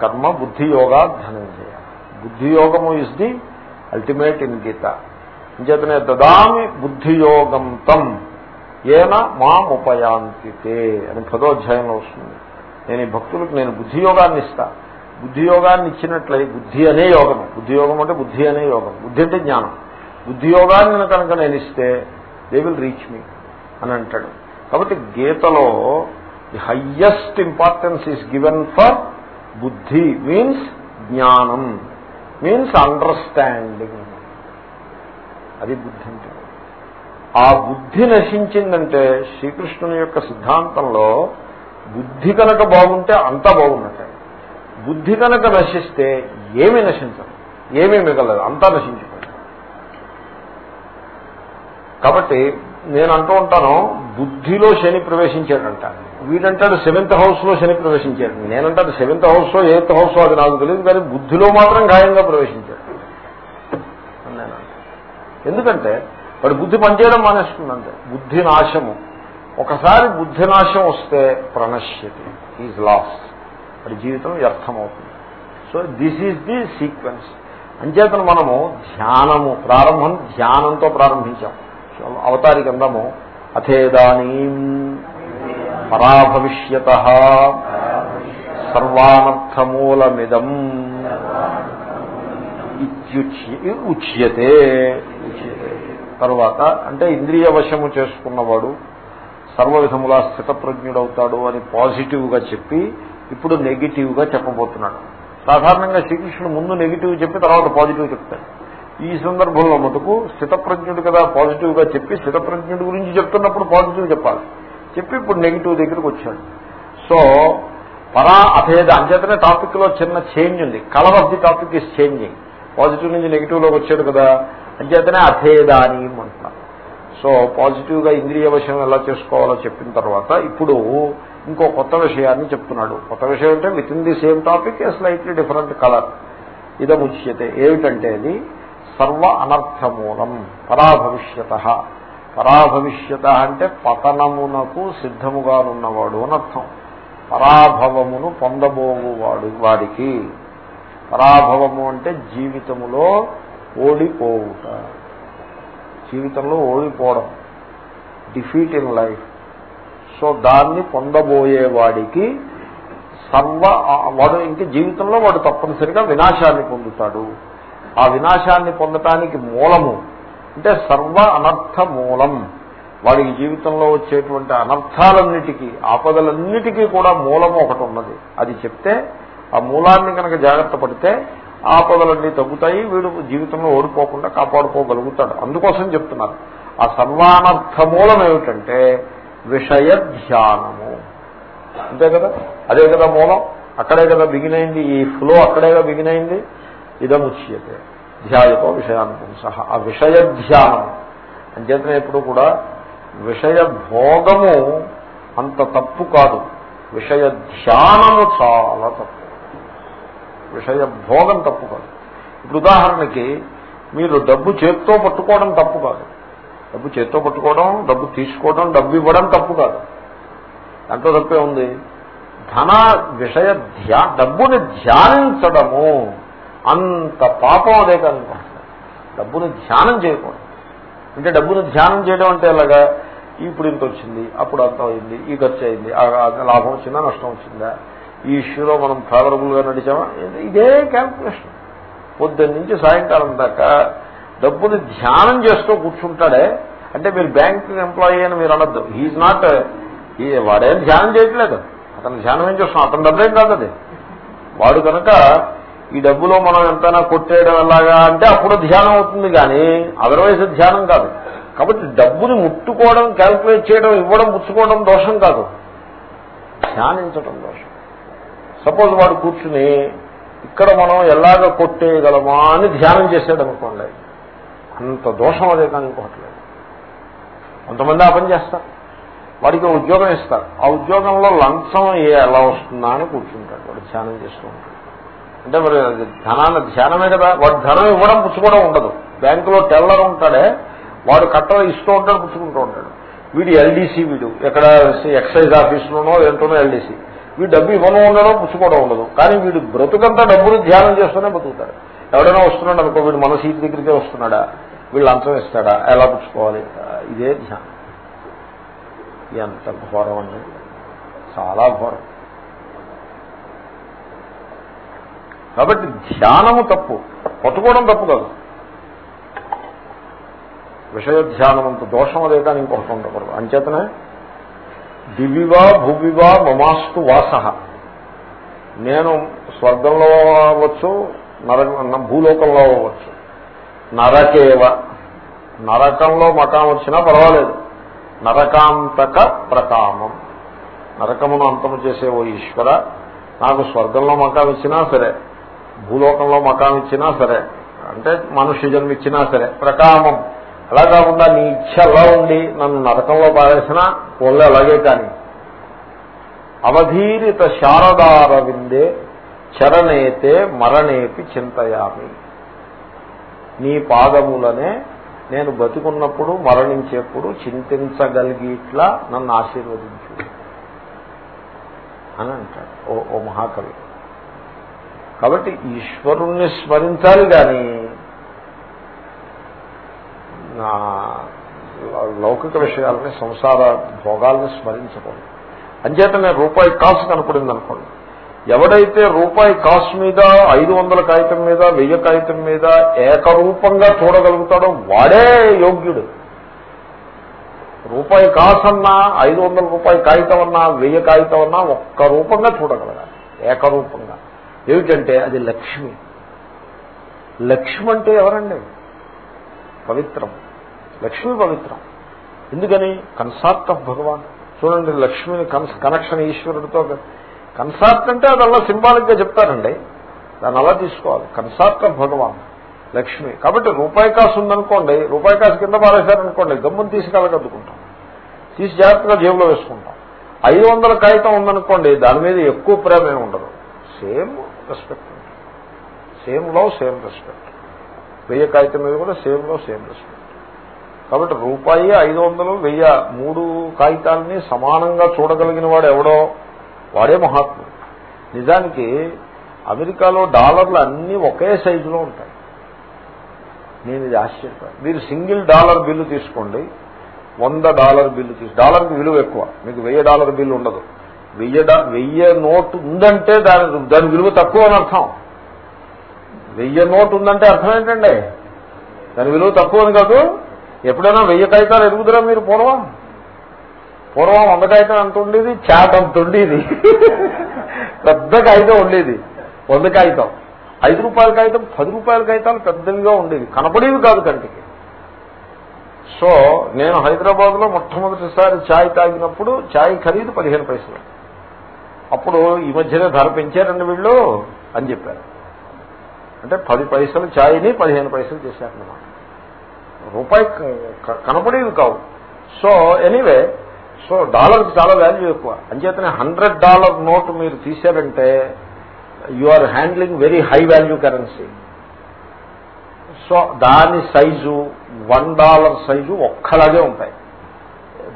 A: కర్మ బుద్ధి యోగా ధనంజయ బుద్ధి యోగము is the ultimate in Gita ఇంచేతనే దదామి బుద్ధియోగం తం ఏన మాముపయాంతితే అని పదోధ్యాయంలో వస్తుంది. నేను ఈ భక్తులకు నేను బుద్ధియోగాన్ని ఇస్తా. బుద్ధియోగాన్ని ఇచ్చినట్లయి బుద్ధి అనే యోగం. బుద్ధియోగం అంటే బుద్ధి అనే యోగం. బుద్ధి అంటే జ్ఞానం. బుద్ధియోగాన్ని కనుక నేను ఇస్తే దే విల్ రీచ్ మీ అని అంటాడు. కాబట్టి గీతలో the highest importance is given for బుద్ధి మీన్స్ జ్ఞానం. మీన్స్ అండర్స్టాండింగ్ అది బుద్ధి అంటే. ఆ బుద్ధి నశించిందంటే శ్రీకృష్ణుని యొక్క సిద్ధాంతంలో బుద్ధి కనుక బాగుంటే అంతా బాగున్నట్టే. బుద్ధి కనుక నశిస్తే ఏమీ నశించదు. ఏమీ మిగలదు. అంతా నశించిపోయింది కాబట్టి నేను అంటూ ఉంటాను బుద్ధిలో శని ప్రవేశించాడంట వీడంటాడు సెవెంత్ హౌస్లో శని ప్రవేశించాడు. నేనంటాడు సెవెంత్ హౌస్లో ఎయిత్ హౌస్ అది నాకు తెలియదు కానీ బుద్ధిలో మాత్రం ఖాయంగా ప్రవేశించాడు. ఎందుకంటే వాడు బుద్ధి పనిచేయడం మానేస్తుందంటే బుద్ధి నాశము. ఒకసారి బుద్ధినాశం వస్తే ప్రణశ్యతి ఈజ్ లాస్ట్ అది జీవితం వ్యర్థమవుతుంది. So this is the sequence అంచేతను మనము ధ్యానము ప్రారంభం ధ్యానంతో ప్రారంభించాం. అవతారికి అందము అథేదానీ పరాభవిష్యత సర్వానర్థమూలమిదం ఉచ్యతే. తర్వాత అంటే ఇంద్రియ వశము చేసుకున్నవాడు సర్వ విధములా స్థితప్రజ్ఞుడవుతాడు అని పాజిటివ్గా చెప్పి ఇప్పుడు నెగిటివ్గా చెప్పబోతున్నాడు. సాధారణంగా శ్రీకృష్ణుడు ముందు నెగిటివ్ చెప్పి తర్వాత పాజిటివ్ చెప్తాడు. ఈ సందర్భంలో మటుకు స్థితప్రజ్ఞుడు కదా పాజిటివ్గా చెప్పి స్థితప్రజ్ఞుడి గురించి చెప్తున్నప్పుడు పాజిటివ్ చెప్పాలి. చెప్పి ఇప్పుడు నెగిటివ్ దగ్గరకు వచ్చాడు. సో పరా అభేద అంచేతనే టాపిక్లో చిన్న చేంజ్ ఉంది. Colour of the topic is changing positive నుంచి నెగిటివ్లోకి వచ్చాడు కదా అంచేతనే అభేదాని అంటున్నారు సో పాజిటివ్గా ఇంద్రియ వశం ఎలా చేసుకోవాలో చెప్పిన తర్వాత ఇప్పుడు ఇంకో కొత్త విషయాన్ని చెప్తున్నాడు. కొత్త విషయం అంటే within the same topic a slightly different colour ఇదముచ్యతే. ఏమిటంటే అది సర్వ అనర్థమూలం పరాభవిష్యత. పరాభవిష్యత అంటే పతనమునకు సిద్ధముగానున్నవాడు అనర్థం పరాభవమును పొందబోవువాడు వాడికి. పరాభవము అంటే జీవితములో ఓడిపోవుట. జీవితంలో ఓడిపోవడం. డిఫీట్ ఇన్ లైఫ్ సో దాన్ని పొందబోయేవాడికి సర్వ వాడు ఇంక జీవితంలో వాడు తప్పనిసరిగా వినాశాన్ని పొందుతాడు. ఆ వినాశాన్ని పొందటానికి మూలము అంటే సర్వ అనర్థ మూలం. వాడికి జీవితంలో వచ్చేటువంటి అనర్థాలన్నిటికీ ఆపదలన్నిటికీ కూడా మూలము ఒకటి ఉన్నది. అది చెప్తే ఆ మూలాన్ని కనుక జాగ్రత్త పడితే ఆపదలన్నీ తగ్గుతాయి వీడు జీవితంలో ఓడిపోకుండా కాపాడుకోగలుగుతాడు. అందుకోసం చెప్తున్నారు. ఆ సర్వానర్థ మూలం ఏమిటంటే విషయ ధ్యానము. అంతే కదా? అదే కదా మూలం? అక్కడే కదా బిగినైంది ఈ ఫ్లో అక్కడేగా బిగినైంది. ఇదముచ్యతే ధ్యాయతో విషయానుకం సహా. ఆ విషయ ధ్యానం. అంచేతనే ఎప్పుడు కూడా విషయ భోగము అంత తప్పు కాదు. విషయ ధ్యానము చాలా తప్పు. విషయ భోగం తప్పు కాదు. ఇప్పుడు ఉదాహరణకి మీరు డబ్బు చేత్తో పట్టుకోవడం తప్పు కాదు. డబ్బు చేత్తో పట్టుకోవడం డబ్బు తీసుకోవడం డబ్బు ఇవ్వడం తప్పు కాదు. దాంట్లో తప్పే ఉంది. ధన విషయ ధ్యా డబ్బుని ధ్యానించడము అంత పాపం అదే కాదు. డబ్బుని ధ్యానం చేయకూడదు. అంటే డబ్బుని ధ్యానం చేయడం అంటే ఎలాగా? ఇప్పుడు ఇంత వచ్చింది అప్పుడు అంత అయింది ఈ ఖర్చు అయింది లాభం వచ్చిందా నష్టం వచ్చిందా? ఈ ఇష్యూలో మనం ఫేవరబుల్గా నడిచామా? ఇదే క్యాల్కులేషన్. పొద్దున్న నుంచి సాయంకాలం దాకా డబ్బుని ధ్యానం చేస్తూ కూర్చుంటాడే. అంటే మీరు బ్యాంక్ ఎంప్లాయీ అని మీరు అనొద్దు. హీఈ్ నాట్ వాడేం ధ్యానం చేయట్లేదు. అతను ధ్యానం ఏం చేస్తున్నాం అతని డబ్బేం కాదు అది. వాడు కనుక ఈ డబ్బులో మనం ఎంతైనా కొట్టేయడం ఎలాగా అంటే అప్పుడు ధ్యానం అవుతుంది కానీ అదర్వైజ్ ధ్యానం కాదు. కాబట్టి డబ్బుని ముట్టుకోవడం క్యాల్కులేట్ చేయడం ఇవ్వడం పుచ్చుకోవడం దోషం కాదు. ధ్యానించడం దోషం. సపోజ్ వాడు కూర్చుని ఇక్కడ మనం ఎలాగ కొట్టేయగలమా అని ధ్యానం చేశాడు అనుకోండి అంత దోషం అదే కానీ ఇంకోట్లేదు కొంతమంది ఆ పని చేస్తారు. వాడికి ఉద్యోగం ఇస్తారు. ఆ ఉద్యోగంలో లంచం ఏ ఎలా వస్తుందా అని కూర్చుంటాడు. వాడు ధ్యానం చేస్తూ ఉంటాడు. అంటే మరి ధనాన్ని ధ్యానమే కదా. వాడు ధనం ఇవ్వడం పుచ్చుకోవడం ఉండదు. బ్యాంకులో టెల్లర్ ఉంటాడే. వాడు కట్ట ఇస్తూ ఉంటాడు పుచ్చుకుంటూ ఉంటాడు. వీడు ఎల్డీసీ వీడు. ఎక్కడ ఎక్సైజ్ ఆఫీసులోనో ఏంటోనో ఎల్డీసీ. వీడు డబ్బు ఇవ్వను ఉండడం పుచ్చుకోవడం ఉండదు. కానీ వీడు బ్రతుకంతా డబ్బులు ధ్యానం చేస్తూనే బతుకుతాడు. ఎవడైనా వస్తున్నాడు అనుకో వీడు మన సీట్ దగ్గరికే వస్తున్నాడా? వీళ్ళు అంతం ఇస్తాడా ఎలా పుచ్చుకోవాలి? ఇదే ధ్యానం. ఎంత ఘోరం అండి. చాలా ఘోరం. కాబట్టి ధ్యానము తప్పు. పట్టుకోవడం తప్పు కాదు. విషయ ధ్యానం అంత దోషం అదే కానీ ఇంకొకటి ఉండకూడదు. అంచేతనే దివివా భువివా మమాస్తు వాస. నేను స్వర్గంలో అవ్వచ్చు నర భూలోకంలో అవ్వచ్చు. నరకేవ. నరకంలో మకాం వచ్చినా పర్వాలేదు. నరకాంతక ప్రకామం నరకమును అంతము చేసే ఓ ఈశ్వర నాకు స్వర్గంలో మకాం ఇచ్చినా సరే భూలోకంలో మకాం ఇచ్చినా సరే అంటే మనుష్య జన్మిచ్చినా సరే ప్రకామం అలా కాకుండా నీ ఇచ్చ అలా ఉండి నన్ను నరకంలో పారేసినా ఒళ్ళు అలాగే కానీ. అవధీరిత శారదార విందే చరణేతే మరణేపి చింతయామి. నీ పాదములనే నేను బతికున్నప్పుడు మరణించేప్పుడు చింతించగలిగిట్లా నన్ను ఆశీర్వదించు అని అంటాడు ఓ ఓ మహాకవి. కాబట్టి ఈశ్వరుణ్ణి స్మరించాలి కానీ లౌకిక విషయాలని సంసార భోగాల్ని స్మరించకూడదు. అంచేతనే రూపాయి కాసు కనపడింది అనుకోండి ఎవడైతే రూపాయి కాసు మీద ఐదు వందల కాగితం మీద వెయ్యి కాగితం మీద ఏకరూపంగా చూడగలుగుతాడో వాడే యోగ్యుడు. రూపాయి కాసన్నా ఐదు వందల రూపాయి కాగితం అన్నా వెయ్యి కాగితం అన్నా ఒక్క రూపంగా చూడగలగాలి. ఏకరూపంగా. ఏమిటంటే అది లక్ష్మి. లక్ష్మి అంటే ఎవరండి? పవిత్రం. లక్ష్మి పవిత్రం. ఎందుకని? Consort of Bhagavan. చూడండి లక్ష్మిని కనెక్షన్ ఈశ్వరుడితో కన్సార్ట్ అంటే అది అలా సింబాలిక్గా చెప్తారండి. దాన్ని అలా తీసుకోవాలి. Consort of Bhagavan Lakshmi. కాబట్టి రూపాయి కాసు ఉందనుకోండి రూపాయి కాసు కింద పారేశారనుకోండి గమ్మును తీసి కలగద్దుకుంటాం. తీసి జాగ్రత్తగా జేబులో వేసుకుంటాం. ఐదు వందల కాగితం ఉందనుకోండి దాని మీద ఎక్కువ ప్రేమ ఉండదు. Same respect same love same respect వెయ్యి కాగితం మీద కూడా సేమ్లో సేమ్ రెస్పెక్ట్ కాబట్టి రూపాయి ఐదు వందలు వెయ్యి మూడు కాగితాలని సమానంగా చూడగలిగిన వాడు ఎవడో వాడే మహాత్ముడు. నిజానికి అమెరికాలో డాలర్లు అన్నీ ఒకే సైజులో ఉంటాయి. నేను ఇది ఆశ్చర్యపోయాను మీరు సింగిల్ డాలర్ బిల్లు తీసుకోండి వంద డాలర్ బిల్లు తీసు డాలర్కి విలువ ఎక్కువ మీకు వెయ్యి డాలర్ బిల్లు ఉండదు. వెయ్యి వెయ్యి నోటు ఉందంటే దాని దాని విలువ తక్కువ అని అర్థం. వెయ్యి నోటు ఉందంటే అర్థం ఏంటండి? దాని విలువ తక్కువ అని కాదు. ఎప్పుడైనా వెయ్యి కాగితాలు ఎదుగుదరా మీరు పూర్వం? పూర్వం వంద కాగితం ఎంత ఉండేది? చాట్ అంత ఉండేది. పెద్ద కాగితం ఉండేది. వంద కాగితం. ఐదు రూపాయల కాగితం పది రూపాయల కాగితాలు పెద్దవిగా ఉండేవి. కనపడేవి కాదు కంటికి. సో నేను హైదరాబాద్లో మొట్టమొదటిసారి ఛాయ్ తాగినప్పుడు ఛాయ్ ఖరీదు పదిహేను పైసలు. అప్పుడు ఈ మధ్యనే ధర పెంచారండి వీళ్ళు అని చెప్పారు. అంటే పది పైసలు ఛాయ్ని పదిహేను పైసలు చేశారన్నమాట. రూపాయి కనపడేవి కావు. సో ఎనీవే సో డాలర్కి చాలా వాల్యూ ఎక్కువ. అంచేతనే హండ్రెడ్ డాలర్ నోట్ మీరు తీశారంటే you are handling very high value currency so దాని సైజు వన్ డాలర్ సైజు ఒక్కలాగే ఉంటాయి.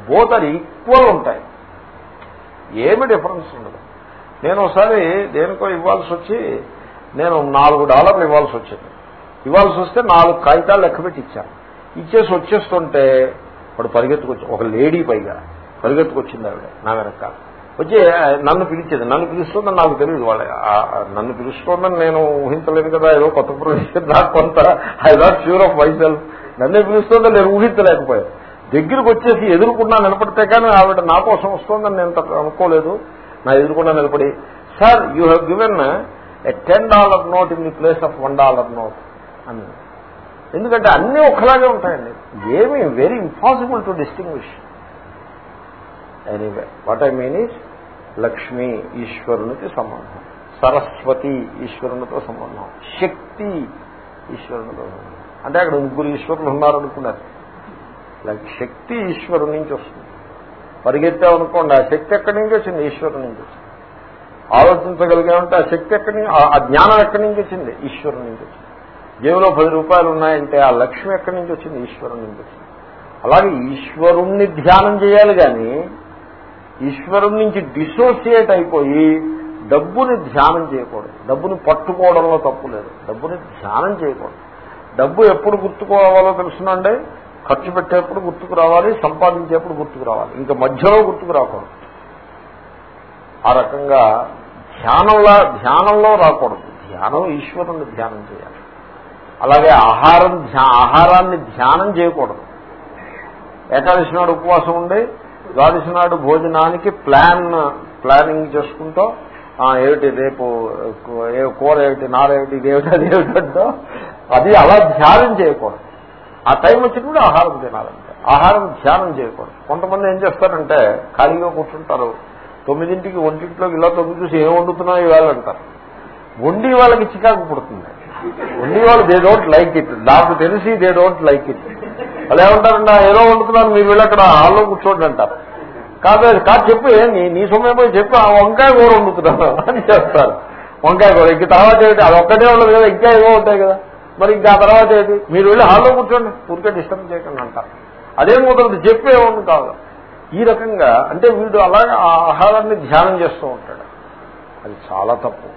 A: బోత్ అది ఈక్వల్ ఉంటాయి. ఏమి డిఫరెన్స్ ఉండదు. నేను ఒకసారి దేనికో ఇవ్వాల్సి వచ్చి నేను నాలుగు డాలర్లు ఇవ్వాల్సి వచ్చింది. ఇవ్వాల్సి వస్తే నాలుగు కాగితాలు లెక్కపెట్టి ఇచ్చాను. ఇచ్చేసి వచ్చేస్తుంటే వాడు పరిగెత్తుకొచ్చి ఒక లేడీ పైగా పరిగెత్తుకొచ్చింది ఆవిడ నా వెనక. వచ్చి నన్ను పిలిచేది నన్ను పిలుస్తుందని నాకు తెలియదు వాళ్ళ నన్ను పిలుస్తోందని నేను ఊహించలేదు కదా ఏదో కొత్త ప్రొఫెషన్ నాకు కొంత I not sure of myself. నన్నే పిలుస్తుందని నేను ఊహించలేకపోయాను. దగ్గరకు వచ్చేసి ఎదురుకుండా నిలబడితే కానీ ఆవిడ నా కోసం వస్తుందని నేను అనుకోలేదు. నా ఎదురుకుండా నిలబడి sir you have given a ten dollar note in the place of one dollar note అని ఎందుకంటే అన్నీ ఒకలాగే ఉంటాయండి. ఏమి very impossible to distinguish anyway what I mean is Lakshmi ఈశ్వరునికి సంబంధం సరస్వతి ఈశ్వరునితో సంబంధం శక్తి ఈశ్వరునితో సంబంధం అంటే అక్కడ ముగ్గురు ఈశ్వరులు ఉన్నారనుకున్నారు శక్తి ఈశ్వరుని నుంచి వస్తుంది. పరిగెత్తామనుకోండి ఆ శక్తి ఎక్కడి నుంచి వచ్చింది? ఈశ్వరుని నుంచి వచ్చింది. ఆలోచించగలిగామంటే ఆ శక్తి ఎక్కడి నుంచి ఆ జ్ఞానం ఎక్కడి నుంచి వచ్చింది? ఈశ్వరు నుంచి వచ్చింది. జేబులో పది రూపాయలు ఉన్నాయంటే ఆ లక్ష్మి ఎక్కడి నుంచి వచ్చింది? ఈశ్వరు నుంచి వచ్చింది. అలాగే ఈశ్వరుణ్ణి ధ్యానం చేయాలి కానీ ఈశ్వరుడి నుంచి డిసోసియేట్ అయిపోయి డబ్బుని ధ్యానం చేయకూడదు. డబ్బుని పట్టుకోవడంలో తప్పు లేదు. డబ్బుని ధ్యానం చేయకూడదు. డబ్బు ఎప్పుడు గుర్తుకోవాలో తెలుసునండి? ఖర్చు పెట్టేప్పుడు గుర్తుకు రావాలి సంపాదించేప్పుడు గుర్తుకు రావాలి. ఇంకా మధ్యలో గుర్తుకు రాకూడదు. ఆ రకంగా ధ్యానంలో ధ్యానంలో రాకూడదు. ధ్యానం ఈశ్వరుని ధ్యానం చేయాలి. అలాగే ఆహారం ఆహారాన్ని ధ్యానం చేయకూడదు. ఏకాదశి నాడు ఉపవాసం ఉండి ద్వాదశి నాడు భోజనానికి ప్లాన్ ప్లానింగ్ చేసుకుంటూ ఏమిటి రేపు కూర ఏమిటి నారేమిటి ఇదేమిటి అది ఏమిటంటో అది అలా ధ్యానం చేయకూడదు. ఆ టైం వచ్చినప్పుడు ఆహారం తినాలంటే ఆహారం ధ్యానం చేయకూడదు. కొంతమంది ఏం చేస్తారంటే ఖాళీగా కూర్చుంటారు. తొమ్మిదింటికి ఒంటింట్లోకి ఇలా తొమ్మిది చూసి ఏం వండుతున్నాయో ఇవాళ అంటారు. వండి వాళ్ళకి చికాకు పుడుతుంది. వండి వాళ్ళు దే డోంట్ లైక్ ఇట్ నాకు తెలిసి దే డోంట్ లైక్ ఇట్ వాళ్ళు ఏమంటారండి ఏదో వండుతున్నారు మీరు వెళ్ళి అక్కడ హాల్లో కూర్చోండి అంటారు. కాదు కాదు చెప్పు నీ నీ సమయం పోయి చెప్పు ఆ వంకాయ కూర వండుతున్నాను అని చేస్తారు వంకాయ కూర ఇంక తర్వాత ఏంటి అది ఒక్కటే ఉండదు కదా ఇంకా ఏవో ఉంటాయి కదా. మరి ఇంకా తర్వాత ఏంటి మీరు వెళ్ళి హాల్లో కూర్చోండి ఊరికే డిస్టర్బ్ చేయకండి అంటారు. అదేం కుదరదు చెప్పేవాడిని కాదు. ఈ రకంగా అంటే వీడు అలాగే ఆ ఆహారాన్ని ధ్యానం చేస్తూ ఉంటాడు. అది చాలా తప్పు.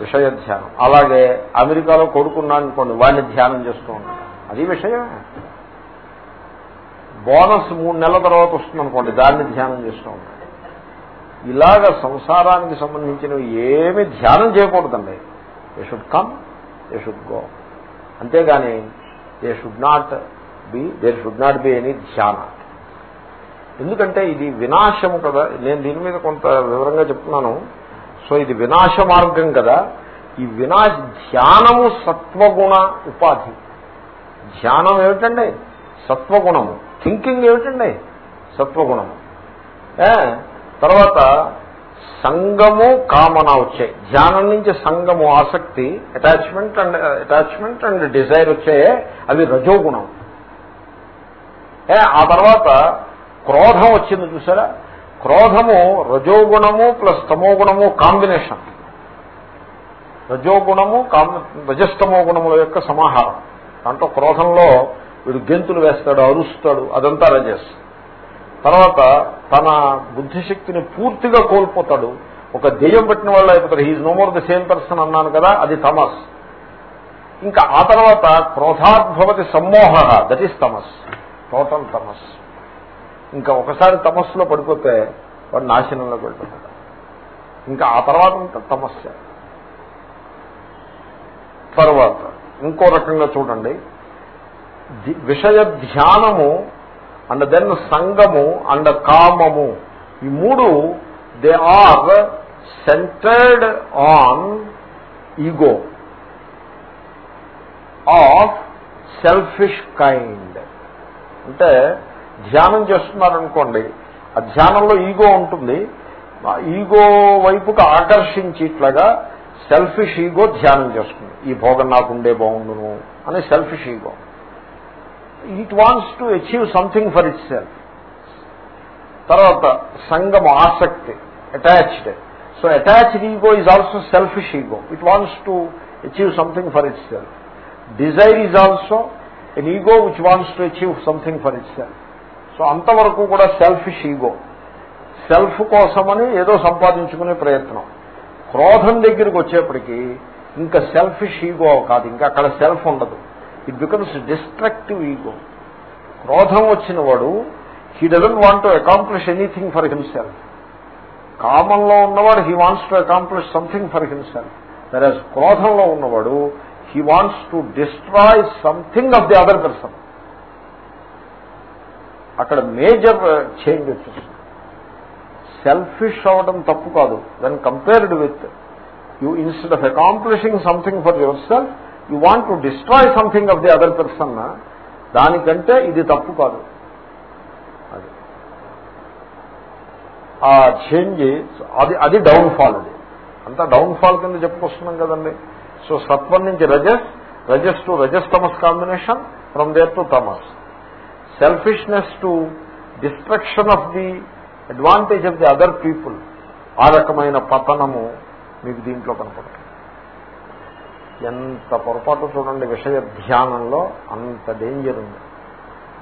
A: విషయ ధ్యానం అలాగే అమెరికాలో కొడుకున్నాను అనుకోండి వాడిని ధ్యానం చేస్తూ ఉంటాడు. అది విషయమే బోనస్ మూడు నెలల తర్వాత వస్తుంది అనుకోండి దాన్ని ధ్యానం చేస్తూ ఉంటాడు. ఇలాగ సంసారానికి సంబంధించినవి ఏమి ధ్యానం చేయకూడదండి. They should come they should go అంతేగాని they should not be there should not be any ధ్యాన ఎందుకంటే ఇది వినాశము కదా. నేను దీని మీద కొంత వివరంగా చెప్తున్నాను. సో ఇది వినాశ మార్గం కదా. ఈ వినాశ ధ్యానము సత్వగుణ ఉపాధి. ధ్యానం ఏమిటండి? సత్వగుణము. థింకింగ్ ఏమిటండి? సత్వగుణము. తర్వాత సంగము కామన వచ్చాయి ధ్యానం నుంచి సంగము ఆసక్తి attachment and attachment and desire వచ్చాయే అవి రజోగుణం. ఆ తర్వాత క్రోధం వచ్చింది చూసారా? క్రోధము రజోగుణము ప్లస్ తమోగుణము కాంబినేషన్. రజోగుణము రజస్తమో గుణముల యొక్క సమాహారం. దాంట్లో క్రోధంలో వీడు గెంతులు వేస్తాడు అరుస్తాడు అదంతా రజస్. తర్వాత తన బుద్ధిశక్తిని పూర్తిగా కోల్పోతాడు. ఒక దెయ్యం పెట్టిన వాళ్ళు అయిపోతారు. He's no more the same person అన్నాను కదా అది తమస్. ఇంకా ఆ తర్వాత క్రోధాద్భవతి సమ్మోహ దట్ ఈస్ తమస్. టోటల్ తమస్. ఇంకా ఒకసారి తమస్సులో పడిపోతే వాడు నాశనంలోకి వెళ్ళిపోతాడు ఇంకా ఆ తర్వాత అంతా తమస్య తర్వాత ఇంకో రకంగా చూడండి. విషయ ధ్యానము అండ్ దెన్ సంగము అండ్ కామము ఈ మూడు they are centred on ego of selfish kind. అంటే ధ్యానం చేస్తున్నారనుకోండి ఆ ధ్యానంలో ఈగో ఉంటుంది. ఈగో వైపుకు ఆకర్షించి ఇట్లాగా సెల్ఫిష్ ఈగో ధ్యానం చేస్తుంది. ఈ భోగం నాకు ఉండే బాగుండును అని selfish ego. It wants to achieve something for itself తర్వాత సంగం ఆసక్తి attached so attached ego is also selfish ego. It wants to achieve something for itself desire is also an ego which wants to achieve something for itself so అంతవరకు కూడా selfish ego self కోసమని ఏదో సంపాదించుకునే ప్రయత్నం. క్రోధం దగ్గరికి వచ్చేప్పటికీ ఇంకా selfish ego కాదు ఇంకా అక్కడ సెల్ఫ్ ఉండదు. ఇట్ బికమ్స్ డిస్ట్రక్టివ్ ఈగో క్రోధం వచ్చిన వాడు he doesn't want to accomplish anything for himself కామంలో ఉన్నవాడు he wants to accomplish something for himself versus క్రోధంలో ఉన్నవాడు he wants to destroy something of the other person అక్కడ మేజర్ చేంజ్ వచ్చింది selfish అవడం తప్పు కాదు. When compared with you instead of accomplishing something for yourself you want to destroy something of the other person దానికంటే ఇది తప్పు కాదు. అది. ఆ చేంజ్ అది అది డౌన్ఫాల్ అది. అంతా డౌన్ఫాల్ కింద చెప్పుకొస్తున్నాం కదండి. సో సత్వం నుంచి రజస్ రజస్ టు రజస్ తమస్ combination from there to తమస్. Selfishness to destruction of the advantage of the other people ఆ రకమైన పతనము మీకు దీంట్లో కనపడుతుంది. ఎంత పొరపాటు చూడండి విషయ ధ్యానంలో అంత డేంజర్ ఉంది.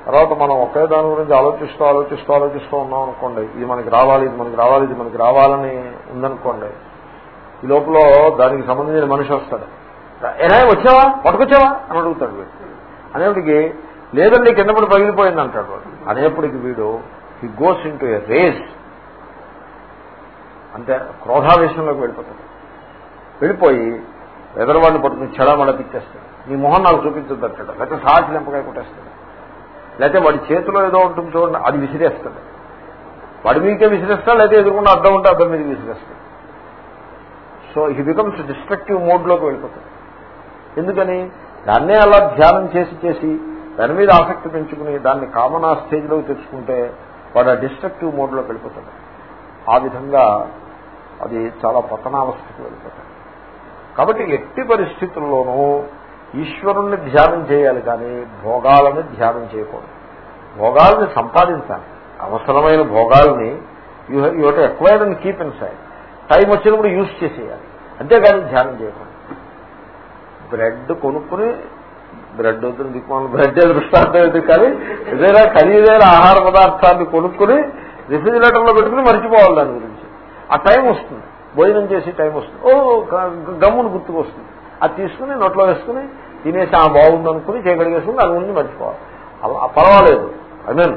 A: తర్వాత మనం ఒకే దాని గురించి ఆలోచిస్తూ ఆలోచిస్తూ ఆలోచిస్తూ ఉన్నాం అనుకోండి ఇది మనకి రావాలి ఇది మనకి రావాలి ఇది మనకి రావాలని ఉందనుకోండి ఈ లోపల దానికి సంబంధించిన మనిషి వస్తాడు. ఎలా వచ్చావా? పట్టుకొచ్చావా? అని అడుగుతాడు వీడు అనేప్పటికీ లేదండి కింద పడి పగిలిపోయింది అంటాడు వాడు. అనేప్పటికి వీడు? He goes into a race అంటే క్రోధావేశంలోకి వెళ్ళిపోతాడు. వెళ్ళిపోయి ఎదరవాడిని పట్టుకుని చెడమడ తిట్టేస్తాడు నీ మొహం నాకు చూపించద్దు అంటాడు. లేకపోతే సాక్షి నింపకాయ కొట్టేస్తాడు. లేకపోతే వాడి చేతిలో ఏదో ఉంటుంది చూడండి అది విసిరేస్తాడు. వాడి మీకే విసిరేస్తాడు లేకపోతే ఎదురుకుండా అర్థం ఉంటే అర్థం మీద విసిరేస్తాడు. సో హీ బికమ్స్ డిస్ట్రక్టివ్ మోడ్లోకి వెళ్ళిపోతాడు. ఎందుకని? దాన్నే అలా ధ్యానం చేసి చేసి దాని మీద ఆసక్తి పెంచుకుని దాన్ని కామనా స్టేజ్లోకి తెచ్చుకుంటే వాడు ఆ డిస్ట్రక్టివ్ మోడ్లోకి వెళ్ళిపోతాడు. ఆ విధంగా అది చాలా పతనావస్థకి వెళ్ళిపోతాడు. కాబట్టి ఎట్టి పరిస్థితుల్లోనూ ఈశ్వరుణ్ణి ధ్యానం చేయాలి కానీ భోగాలని ధ్యానం చేయకూడదు. భోగాలని సంపాదించాలి. అవసరమైన భోగాలని you you had acquire and keep inside time వచ్చినప్పుడు యూజ్ చేసేయాలి. అంతేగాని ధ్యానం చేయకూడదు. బ్రెడ్ కొనుక్కుని బ్రెడ్ వద్దని దిక్కుమాల బ్రెడ్ దృష్టాంతం అయితే కానీ ఏదైనా ఖరీదైన ఆహార పదార్థాన్ని కొనుక్కుని రిఫ్రిజిరేటర్లో పెట్టుకుని మర్చిపోవాలి దాని గురించి. ఆ టైం వస్తుంది. భోజనం చేసి టైం వస్తుంది. ఓ గమ్మును గుర్తుకు వస్తుంది అది తీసుకుని నోట్లో వేసుకుని తినేసి ఆ బాగుంది అనుకుని చేయగలిగేసుకుని దాని గురించి మర్చిపోవాలి. పర్వాలేదు. I mean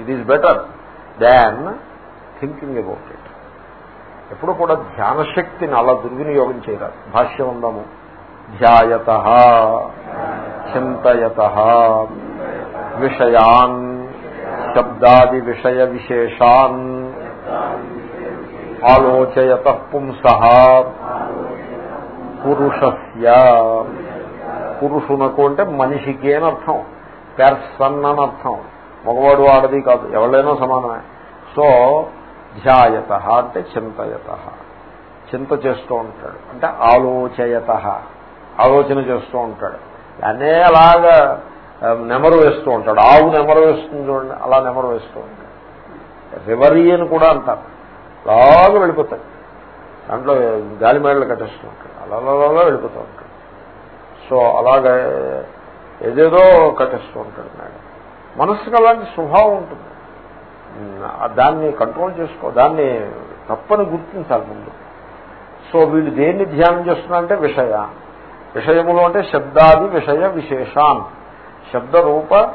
A: it is better than thinking about it. ఎప్పుడు కూడా ధ్యాన శక్తిని అలా దుర్వినియోగం చేయరాదు భాష్యం ఉందాము ధ్యాయత చింతయత విషయాన్ శబ్దాది విషయ విశేషాన్ ఆలోచయత పుంస పురుషస్య. పురుషునకు అంటే మనిషికి అని అర్థం పెర్సన్ అని అర్థం. మగవాడు ఆడది కాదు ఎవరైనా సమానమే. సో ధ్యాయత అంటే చింతయత. చింత చేస్తూ ఉంటాడు అంటే ఆలోచయత. ఆలోచన చేస్తూ ఉంటాడు. దాన్నే అలాగా నెమరు వేస్తూ ఉంటాడు. ఆవు నెమరు వేస్తుంది చూడండి అలా నెమరు వేస్తూ ఉంటాడు. రివరీ అని కూడా అంటారు. అలాగే వెళ్ళిపోతాడు. దాంట్లో గాలి మేడలు కట్టేస్తూ ఉంటాడు. అలా వెళ్ళిపోతూ ఉంటాడు. సో అలాగే ఏదేదో కట్టేస్తూ ఉంటాడు మేడం. మనస్సుకు అలాంటి స్వభావం ఉంటుంది. దాన్ని కంట్రోల్ చేసుకో దాన్ని తప్పని గుర్తించాలి ముందు. సో వీళ్ళు దేన్ని ధ్యానం చేస్తున్నారంటే విషయ. విషయములు అంటే శబ్దాది విషయ విశేషాన్. శబ్దరూప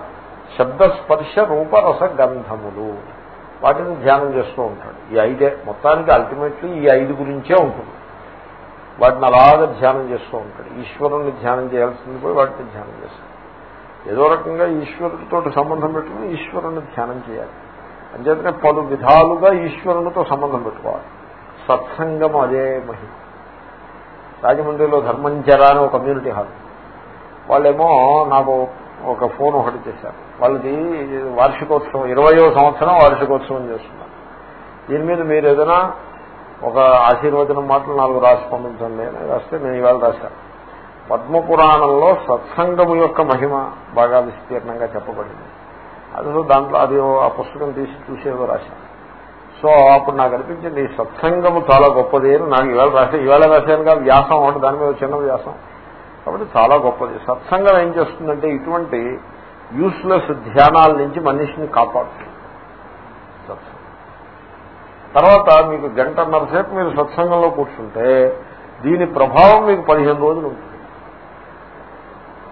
A: శబ్దస్పర్శ రూప రస గంధములు. వాటిని ధ్యానం చేస్తూ ఉంటాడు. ఈ ఐదే మొత్తానికి అల్టిమేట్లీ ఈ ఐదు గురించే ఉంటుంది. వాటిని అలాగా ధ్యానం చేస్తూ ఉంటాడు. ఈశ్వరుణ్ణి ధ్యానం చేయాల్సింది పోయి వాటిని ధ్యానం చేస్తాడు. ఏదో రకంగా ఈశ్వరుడితో సంబంధం పెట్టుకుని ఈశ్వరుణ్ణి ధ్యానం చేయాలి. అంచేతనే పలు విధాలుగా ఈశ్వరునితో సంబంధం పెట్టుకోవాలి. సత్సంగం అదే మహిమ. రాజమండ్రిలో ధర్మంచర అని ఒక కమ్యూనిటీ హాల్ వాళ్ళేమో నాకు ఒక ఫోన్ ఒకటి చేశారు. వాళ్ళది వార్షికోత్సవం ఇరవయో సంవత్సరం వార్షికోత్సవం చేస్తున్నారు. దీని మీద మీరు ఏదైనా ఒక ఆశీర్వచనం మాటలు నాలుగు రాసి పంపించండి అని రాస్తే నేను ఇవాళ రాశాను. పద్మపురాణంలో సత్సంగము యొక్క మహిమ బాగా విస్తీర్ణంగా చెప్పబడింది. అది దాంట్లో అది ఆ పుస్తకం తీసి చూసేదో రాశాను సో అప్పుడు నాకు అనిపించింది ఈ సత్సంగము చాలా గొప్పది అని నాకు ఇవాళ రాసే ఇవాళ రాశానుగా వ్యాసం ఒకటి దాని మీద చిన్న వ్యాసం. కాబట్టి చాలా గొప్పది. సత్సంగం ఏం చేస్తుందంటే ఇటువంటి యూస్లెస్ ధ్యానాల నుంచి మనిషిని కాపాడుతుంది. తర్వాత మీకు గంటన్నర సేపు మీరు సత్సంగంలో కూర్చుంటే దీని ప్రభావం మీకు పదిహేను రోజులు ఉంటుంది.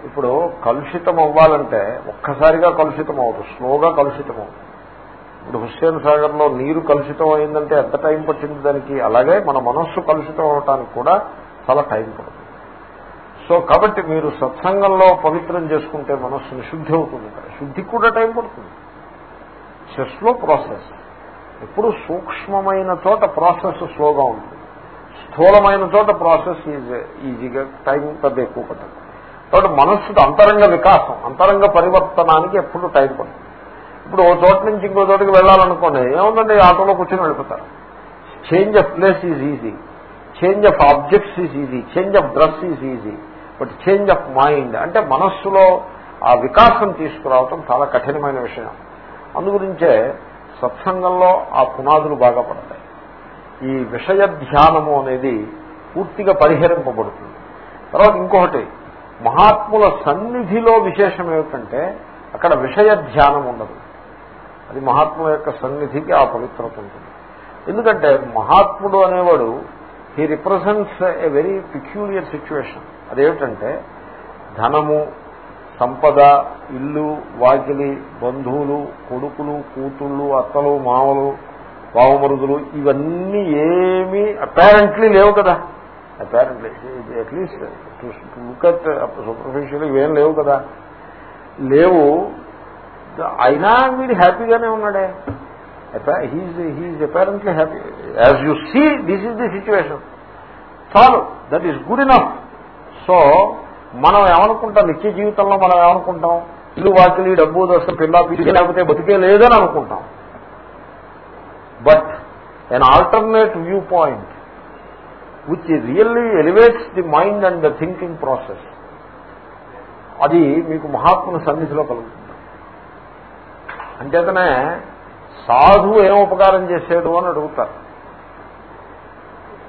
A: ఇప్పుడు కలుషితం అవ్వాలంటే ఒక్కసారిగా కలుషితం అవ్వదు స్లోగా కలుషితం అవుతుంది ఇప్పుడు హుస్సేన్ సాగర్లో నీరు కలుషితం అయిందంటే ఎంత టైం పట్టింది దానికి? అలాగే మన మనస్సు కలుషితం అవటానికి కూడా చాలా టైం పడుతుంది. సో కాబట్టి మీరు సత్సంగంలో పవిత్రం చేసుకుంటే మనస్సుని శుద్ధి అవుతుంది శుద్ధికి కూడా టైం పడుతుంది. Slow process. ఎప్పుడు సూక్ష్మమైన చోట ప్రాసెస్ స్లోగా ఉంటుంది. స్థూలమైన చోట ప్రాసెస్ ఈజ్ ఈజీగా టైం పెద్ద ఎక్కువ పడుతుంది కాబట్టి మనస్సుకి అంతరంగ వికాసం అంతరంగ పరివర్తనానికి ఎప్పుడు టైం పడుతుంది. ఇప్పుడు ఓ చోట నుంచి ఇంకో చోటకి వెళ్ళాలనుకోండి ఏముందండి ఆటోలో కూర్చొని వెళ్ళిపోతారు. Change of place is easy change of objects is easy change of dress is easy but change of mind అంటే మనస్సులో ఆ వికాసం తీసుకురావటం చాలా కఠినమైన విషయం. అందుగురించే సత్సంగంలో ఆ పునాదులు బాగా పడతాయి. ఈ విషయ ధ్యానము అనేది పూర్తిగా పరిహరింపబడుతుంది. తర్వాత ఇంకొకటి మహాత్ముల సన్నిధిలో విశేషం ఏమిటంటే అక్కడ విషయ ధ్యానం ఉండదు. అది మహాత్ముల యొక్క సన్నిధికి ఆ పవిత్రత ఉంటుంది. ఎందుకంటే మహాత్ముడు అనేవాడు he represents a very peculiar situation అదేమిటంటే ధనము సంపద ఇల్లు వాకిలి బంధువులు కొడుకులు కూతుళ్ళు అత్తలు మామలు బావమరుదులు ఇవన్నీ ఏమీ అపారెంట్లీ లేవు కదా. Apparently at least look at superficial ఇవేం లేవు కదా. లేవు అయినా వీడు హ్యాపీగానే ఉన్నాడే. He's he's apparently happy as you see this is the situation చాలు that is good enough so మనం ఏమనుకుంటాం? నిత్య జీవితంలో మనం ఏమనుకుంటాం? ఇల్లు వాకిలి డబ్బు దోశ పిల్ల పిల్లి లేకపోతే బతికే లేదని అనుకుంటాం. But an alternate view point which really elevates the mind and the thinking process అది మీకు మహాత్ముని సన్నిధిలో కలుగుతుంది. అంచేతనే సాధువు ఏం ఉపకారం చేసేడు అని అడుగుతారు.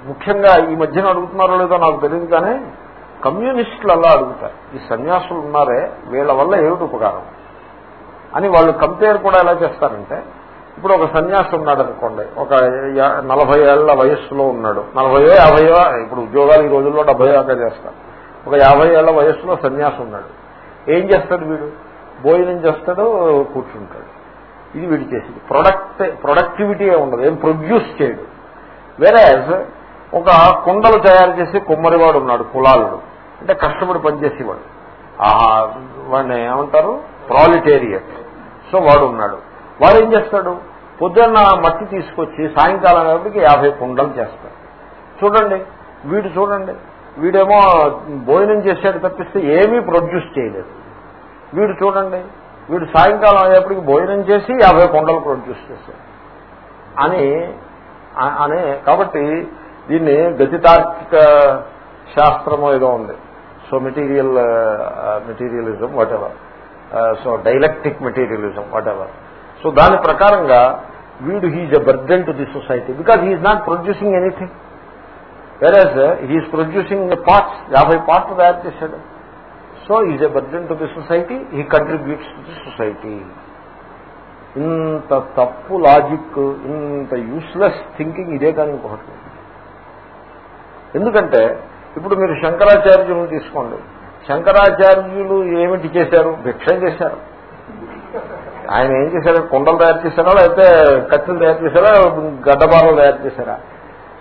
A: ముఖ్యంగా ఈ మధ్యన అడుగుతున్నారో లేదో నాకు తెలియదు కానీ కమ్యూనిస్టులు అలా అడుగుతారు. ఈ సన్యాసులు ఉన్నారే వీళ్ళ వల్ల ఏమిటి ఉపకారం? అని వాళ్ళు కంపేర్ కూడా ఎలా చేస్తారంటే ఇప్పుడు ఒక సన్యాసి ఉన్నాడు అనుకోండి ఒక నలభై ఏళ్ళ వయస్సులో ఉన్నాడు. నలభయో యాభయో ఇప్పుడు ఉద్యోగాలు ఈ రోజుల్లో డెబ్బై దాకా చేస్తారు ఒక యాభై ఏళ్ళ వయస్సులో సన్యాసి ఉన్నాడు. ఏం చేస్తాడు వీడు? భోజనం చేస్తాడు కూర్చుంటాడు. ఇది వీడు చేసేది. ప్రొడక్ట్ ప్రొడక్టివిటీ ఉండదు. ఏం ప్రొడ్యూస్ చేయడు. వేరేజ్ ఒక కుండలు తయారు చేసి కుమ్మరివాడు ఉన్నాడు కులాలుడు. అంటే కష్టపడి పనిచేసేవాడు. వాడిని ఏమంటారు? ప్రాలిటేరియట్ సో వాడు ఉన్నాడు. వాడు ఏం చేస్తాడు? పొద్దున్న మట్టి తీసుకొచ్చి సాయంకాలం కాబట్టి యాభై కుండలు చేస్తాడు. చూడండి వీడు చూడండి. వీడేమో భోజనం చేశాడు తప్పిస్తే ఏమీ ప్రొడ్యూస్ చేయలేదు. వీడు చూడండి వీడు సాయంకాలం అయ్యేప్పటికి భోజనం చేసి యాభై కొండలు ప్రొడ్యూస్ చేశాడు అని అని కాబట్టి దీన్ని గతితార్కిక శాస్త్రము ఏదో ఉంది. So material materialism whatever so dialectic materialism whatever so దాని ప్రకారంగా వీడు he's a burden to the society because he's not producing anything whereas he's producing parts యాభై పార్ట్స్ తయారు చేశాడు. So is a burden to the society he contributes to the society. ఇంత తప్పు logic ఇంత useless thinking ఇదే కానీ ఇంకొకటి ఎందుకంటే ఇప్పుడు మీరు శంకరాచార్యులను తీసుకోండి. శంకరాచార్యులు ఏమిటి చేశారు? భిక్షం చేశారు. ఆయన ఏం చేశారు? కుండలు తయారు చేశారా? లేకపోతే కత్తులు తయారు చేశారా? గడ్డబారలు తయారు చేశారా?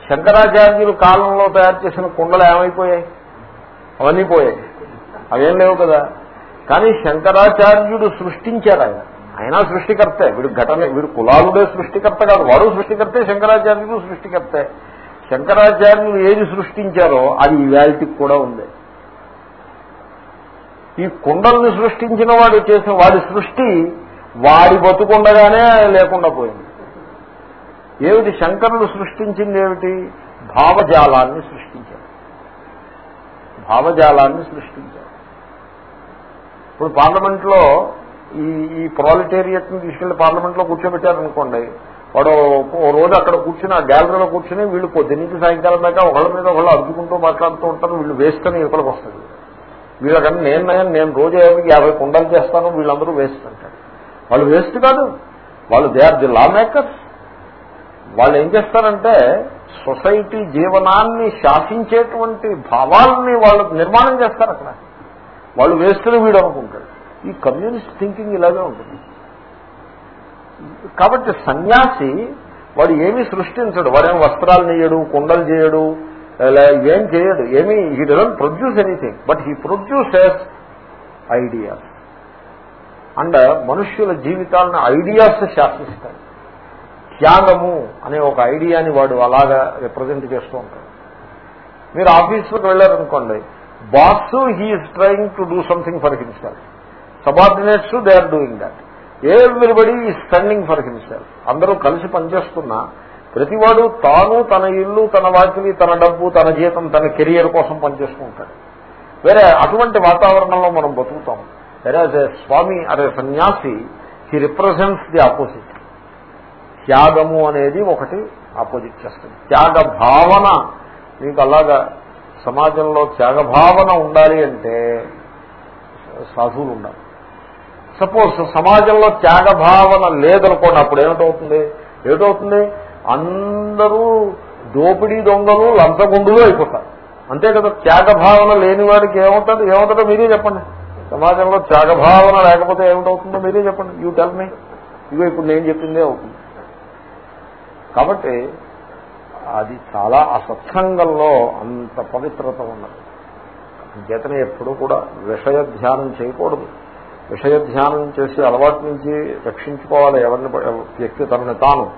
A: శంకరాచార్యులు కాలంలో తయారు చేసిన కుండలు ఏమైపోయాయి? అవన్నీ పోయాయి. అవేం లేవు కదా. కానీ శంకరాచార్యుడు సృష్టించారు ఆయన. ఆయన సృష్టికర్తే. వీడు ఘటన వీడు కులాలుడే సృష్టికర్త కాదు. వాడు సృష్టికర్తే శంకరాచార్యుడు సృష్టికర్తే. శంకరాచార్యులు ఏది సృష్టించారో అది ఇవాళకి కూడా ఉంది. ఈ కుండల్ని సృష్టించిన వాడు చేసిన వాడి సృష్టి వాడి బతుకుండగానే లేకుండా పోయింది. ఏమిటి? శంకరుడు సృష్టించింది ఏమిటి? భావజాలాన్ని సృష్టించారు భావజాలాన్ని సృష్టించారు ఇప్పుడు పార్లమెంట్లో ఈ ఈ ప్రాలిటేరియట్ని తీసుకెళ్ళి పార్లమెంట్లో కూర్చోబెట్టారనుకోండి వాడు ఓ రోజు అక్కడ కూర్చుని ఆ గ్యాలరీలో కూర్చుని వీళ్ళు పొద్దున్నీ సాయంకాలం దాకా ఒకళ్ళ మీద ఒకళ్ళు అద్దుకుంటూ మాట్లాడుతూ ఉంటారు వీళ్ళు వేస్ట్ అని ఇతరులకు వస్తుంది. వీళ్ళకన్నా నేను నేను రోజు యాభై కుండలు చేస్తాను వీళ్ళందరూ వేస్ట్ అంటారు. వాళ్ళు వేస్ట్ కాదు. వాళ్ళు they are the law makers. వాళ్ళు ఏం చేస్తారంటే సొసైటీ జీవనాన్ని శాసించేటువంటి భావాల్ని వాళ్ళు నిర్మాణం చేస్తారు అక్కడ. వాళ్ళు వేస్తున్న వీడు అనుకుంటాడు. ఈ కమ్యూనిస్ట్ థింకింగ్ ఇలాగే ఉంటుంది. కాబట్టి సన్యాసి వాడు ఏమీ సృష్టించడు. వాడేం వస్త్రాలు నేయడు కుండలు చేయడు ఏం చేయడు. ఏమీ he doesn't produce anything but he produces ideas and మనుష్యుల జీవితాలను ఐడియాస్ శాసిస్తాయి త్యాగము అనే ఒక ఐడియాని వాడు అలాగా రిప్రజెంట్ చేస్తూ ఉంటాడు. మీరు ఆఫీసులకు వెళ్ళారనుకోండి boss he is trying to do something for himself. Subordinates they are doing that. Everybody is standing for himself. అందరూ కలిసి పనిచేస్తున్నా ప్రతివాడు తాను తన ఇల్లు తన వాకిలి తన డబ్బు తన జీతం తన కెరియర్ కోసం పనిచేసుకుంటాడు వేరే అటువంటి వాతావరణంలో మనం బతుకుతాం. వేరే స్వామి అదే సన్యాసి హీ రిప్రజెంట్స్ ది ఆపోజిట్ త్యాగము అనేది ఒకటి ఆపోజిట్ చేస్తుంది త్యాగ భావన మీకు అలాగా సమాజంలో త్యాగభావన ఉండాలి అంటే సాధువులు ఉండాలి సపోజ్ సమాజంలో త్యాగభావన లేదనుకోండి అప్పుడు ఏమిటవుతుంది? ఏమిటవుతుంది? అందరూ దోపిడీ దొంగలు లంచగుండులు అయిపోతారు. అంతే కదా త్యాగ భావన లేని వాడికి ఏమవుతుంది? ఏమవుతుందో మీరే చెప్పండి. సమాజంలో త్యాగ భావన లేకపోతే ఏమిటవుతుందో మీరే చెప్పండి. యూ టెల్ మీ ఇగో ఇప్పుడు నేను చెప్పిందే అవుతుంది. కాబట్టి అది చాలా ఆ సత్సంగంలో అంత పవిత్రత ఉన్నది. చేతనే ఎప్పుడూ కూడా విషయ ధ్యానం చేయకూడదు. విషయ ధ్యానం చేసి అలవాటు నుంచి రక్షించుకోవాలి ఎవరిని వ్యక్తి తనని తాను.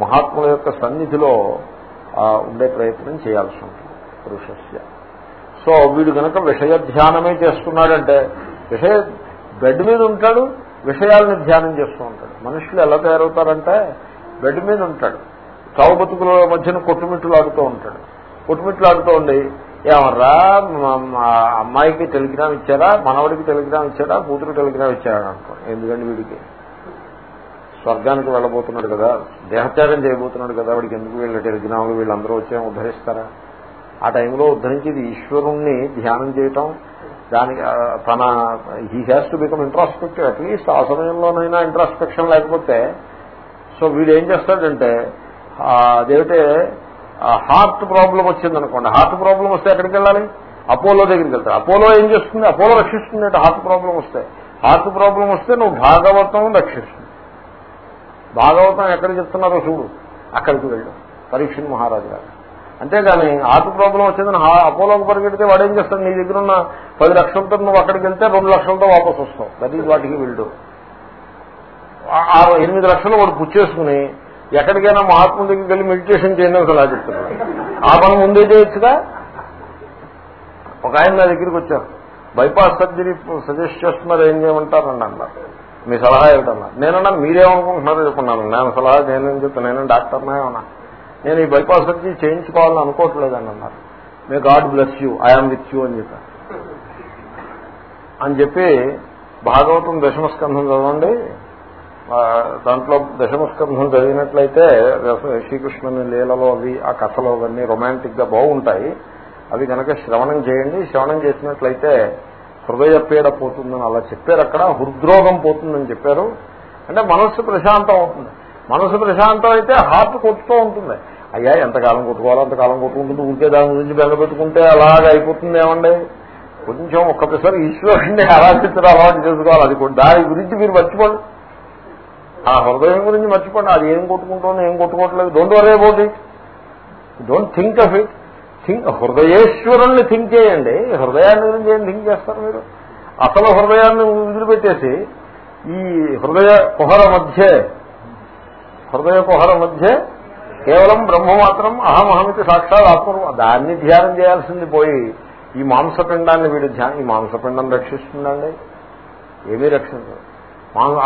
A: మహాత్ముల యొక్క సన్నిధిలో ఉండే ప్రయత్నం చేయాల్సి ఉంటుంది పురుషస్య. సో వీడు కనుక విషయ ధ్యానమే చేస్తున్నాడంటే విషయ బెడ్ మీద ఉంటాడు విషయాలను ధ్యానం చేస్తూ ఉంటాడు. మనుషులు ఎలా తయారవుతారంటే బెడ్ మీద ఉంటాడు. చావు బతుకుల మధ్యన కొట్టుమిట్లు ఆడుతూ ఉంటాడు. కొట్టుమిట్లు ఆడుతూ ఉండి ఏమర్రా అమ్మాయికి టెలిగ్రామ్ ఇచ్చారా మనవడికి టెలిగ్రామ్ ఇచ్చారా కూతురు టెలిగ్రామ్ ఇచ్చారా? అనుకో ఎందుకండి వీడికి? స్వర్గానికి వెళ్ళబోతున్నాడు కదా దేహత్యాగం చేయబోతున్నాడు కదా వాడికి ఎందుకు వీళ్ళ టెలిగ్రాములు వీళ్ళందరూ వచ్చే ఉద్ధరిస్తారా? ఆ టైంలో ఉద్ధరించేది ఈశ్వరుణ్ణి ధ్యానం చేయటం దానికి తన he has to become introspective at least ఆ సమయంలోనైనా ఇంట్రాస్పెక్షన్ లేకపోతే సో వీడు ఏం చేస్తాడంటే అదేమిటే హార్ట్ ప్రాబ్లం వచ్చిందనుకోండి. హార్ట్ ప్రాబ్లం వస్తే ఎక్కడికి వెళ్ళాలి? అపోలో దగ్గరికి వెళ్తాడు అపోలో ఏం చేస్తుంది? అపోలో రక్షిస్తుంది అంటే హార్ట్ ప్రాబ్లం వస్తే. హార్ట్ ప్రాబ్లం వస్తే నువ్వు భాగవతం రక్షిస్తుంది. భాగవతం ఎక్కడ చెప్తున్నారో చూడు. అక్కడికి వెళ్ళు. పరీక్ష మహారాజు గారు. అంతేగాని హార్ట్ ప్రాబ్లం వచ్చిందని అపోలోకి పరిగెడితే వాడు ఏం చేస్తాడు? నీ దగ్గర ఉన్న పది లక్షలతో నువ్వు అక్కడికి వెళ్తే రెండు లక్షలతో వాపసు వస్తావు. దట్ ఈజ్ వాటికి వెళ్ళు ఎనిమిది లక్షలు వాడు పుచ్చేసుకుని ఎక్కడికైనా మహాత్ముడి దగ్గరికి వెళ్ళి మెడిటేషన్ చేయండి సలహా అలా చెప్తున్నాడు. ఆ పని ముందే చేయొచ్చుగా ఒక ఆయన నా దగ్గరికి వచ్చారు. బైపాస్ సర్జరీ సజెస్ట్ చేస్తున్నారు ఏం చేయమంటారండి అన్నారు. మీ సలహా ఏమిటన్నారు నేనన్నా మీరేమనుకుంటున్నారో చెప్పన్నాను. నేను సలహా నేనేం చెప్తాను నేను డాక్టర్నే ఉన్నా నేను ఈ బైపాస్ సర్జరీ చేయించుకోవాలని అనుకోవట్లేదని అన్నారు. May God bless you. I'm with you అని చెప్పాను అని చెప్పి భాగవతం దశమస్కంధం చదవండి. దాంట్లో దశమస్కంధం చదివినట్లయితే శ్రీకృష్ణుని లీలలో అవి ఆ కథలు అవన్నీ రొమాంటిక్గా బాగుంటాయి. అవి కనుక శ్రవణం చేయండి. శ్రవణం చేసినట్లయితే హృదయ పీడ పోతుందని అలా చెప్పారు అక్కడ. హృద్రోగం పోతుందని చెప్పారు. అంటే మనస్సు ప్రశాంతం అవుతుంది. మనసు ప్రశాంతం అయితే హార్ట్ కొట్టుతూ ఉంటుంది. అయ్యా ఎంతకాలం కొట్టుకోవాలో? అంతకాలం కొట్టుకుంటుంది ఉంటే దాని గురించి బెంగపెట్టుకుంటే అలాగే అయిపోతుంది ఏమండి? కొంచెం ఒక్కసారి ఈశ్వరుడిని ఆరాధించడం అలవాటు చేసుకోవాలి. అది దాని గురించి మీరు మర్చిపోండి. ఆ హృదయం గురించి మర్చిపోండి. అది ఏం కొట్టుకుంటుందో ఏం కొట్టుకోవట్లేదు. Don't worry about it don't think of it think హృదయేశ్వరుణ్ణి think చేయండి. హృదయాన్ని గురించి ఏం థింక్ చేస్తారు మీరు? అసలు హృదయాన్ని వదిలిపెట్టేసి ఈ హృదయ కుహర మధ్య హృదయ కుహర మధ్య కేవలం బ్రహ్మ మాత్రం అహమహమితి సాక్షాత్ ఆత్మ దాన్ని ధ్యానం చేయాల్సింది పోయి ఈ మాంసపిండాన్ని వీడు ధ్యానం ఈ మాంసపిండం రక్షిస్తుందండి. ఏమీ రక్షించదు.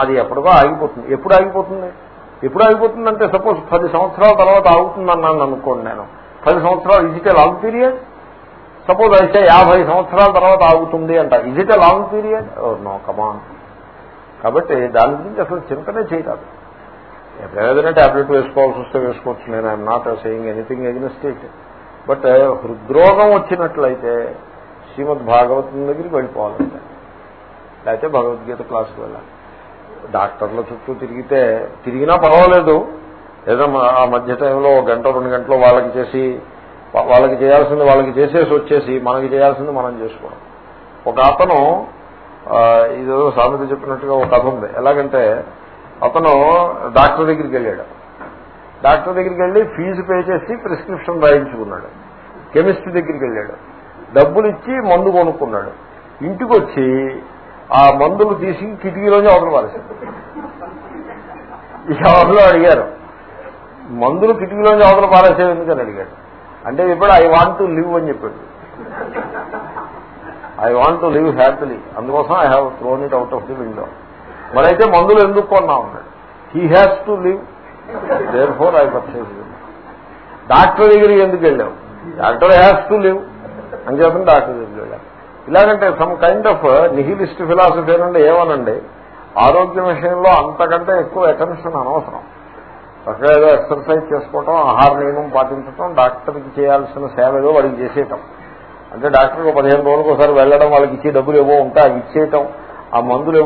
A: అది ఎప్పటికో ఆగిపోతుంది. ఎప్పుడు ఆగిపోతుంది? ఎప్పుడు ఆగిపోతుందంటే సపోజ్ పది సంవత్సరాల తర్వాత ఆగుతుందన్నాను అనుకోండి నేను. పది సంవత్సరాలు is a long period suppose అయితే యాభై సంవత్సరాల తర్వాత ఆగుతుంది అంట. Is a long period no come on కాబట్టి దాని గురించి అసలు చింతనే చేయరాదు. ఏదైనా ట్యాబ్లెట్ వేసుకోవాల్సి వస్తే వేసుకోవచ్చు. నేను I'm not saying anything against it but హృద్రోగం వచ్చినట్లయితే శ్రీమద్ భాగవతం దగ్గరికి వెళ్ళిపోవాలంటే. లేకపోతే భగవద్గీత క్లాసుకు వెళ్ళాలి. డాక్టర్ల చుట్టూ తిరిగితే తిరిగినా పర్వాలేదు. లేదా ఆ మధ్య టైంలో ఒక గంట రెండు గంటలో వాళ్ళకి చేసి వాళ్ళకి చేయాల్సింది వాళ్ళకి చేసేసి వచ్చేసి మనకి చేయాల్సింది మనం చేసుకోవడం. ఒక అతను ఇదేదో సామెత చెప్పినట్టుగా ఒక కథ ఉంది. ఎలాగంటే అతను డాక్టర్ దగ్గరికి వెళ్ళాడు. డాక్టర్ దగ్గరికి వెళ్ళి ఫీజు పే చేసి ప్రిస్క్రిప్షన్ రాయించుకున్నాడు. కెమిస్ట్రీ దగ్గరికి వెళ్ళాడు. డబ్బులు ఇచ్చి మందు కొనుక్కున్నాడు. ఇంటికి వచ్చి ఆ మందులు తీసి కిటికీలోనే అవతల పారేశాడు ఈ ఎవరిలో అడిగారు మందులు కిటికీలోంచి అవతల పారేసేవి ఎందుకని అడిగాడు అంటే ఇప్పుడు ఐ వాంట్ టు లివ్ అని చెప్పాడు. I want to live happily అందుకోసం I have thrown it out of the window. మరైతే మందులు ఎందుకు కొన్నా ఉన్నాడు he has to live therefore I purchase doctor దగ్గరికి ఎందుకు వెళ్ళావు? Doctor has to live. అని చెప్పిన డాక్టర్ దగ్గరికి వెళ్ళాం ఇలాగంటే some kind of nihilist philosophy అనండి ఏమనండి? ఆరోగ్యం విషయంలో అంతకంటే ఎక్కువ అటెన్షన్ అనవసరం. చక్కగా ఏదో ఎక్సర్సైజ్ చేసుకోవటం ఆహార నియమం పాటించడం డాక్టర్కి చేయాల్సిన సేవ ఏదో వాడికి చేసేయటం. అంటే డాక్టర్కి పదిహేను రోజులకు ఒకసారి వెళ్ళడం వాళ్ళకి ఇచ్చే డబ్బులు ఏవో ఉంటాయి అవి ఇచ్చేయటం. ఆ మందులు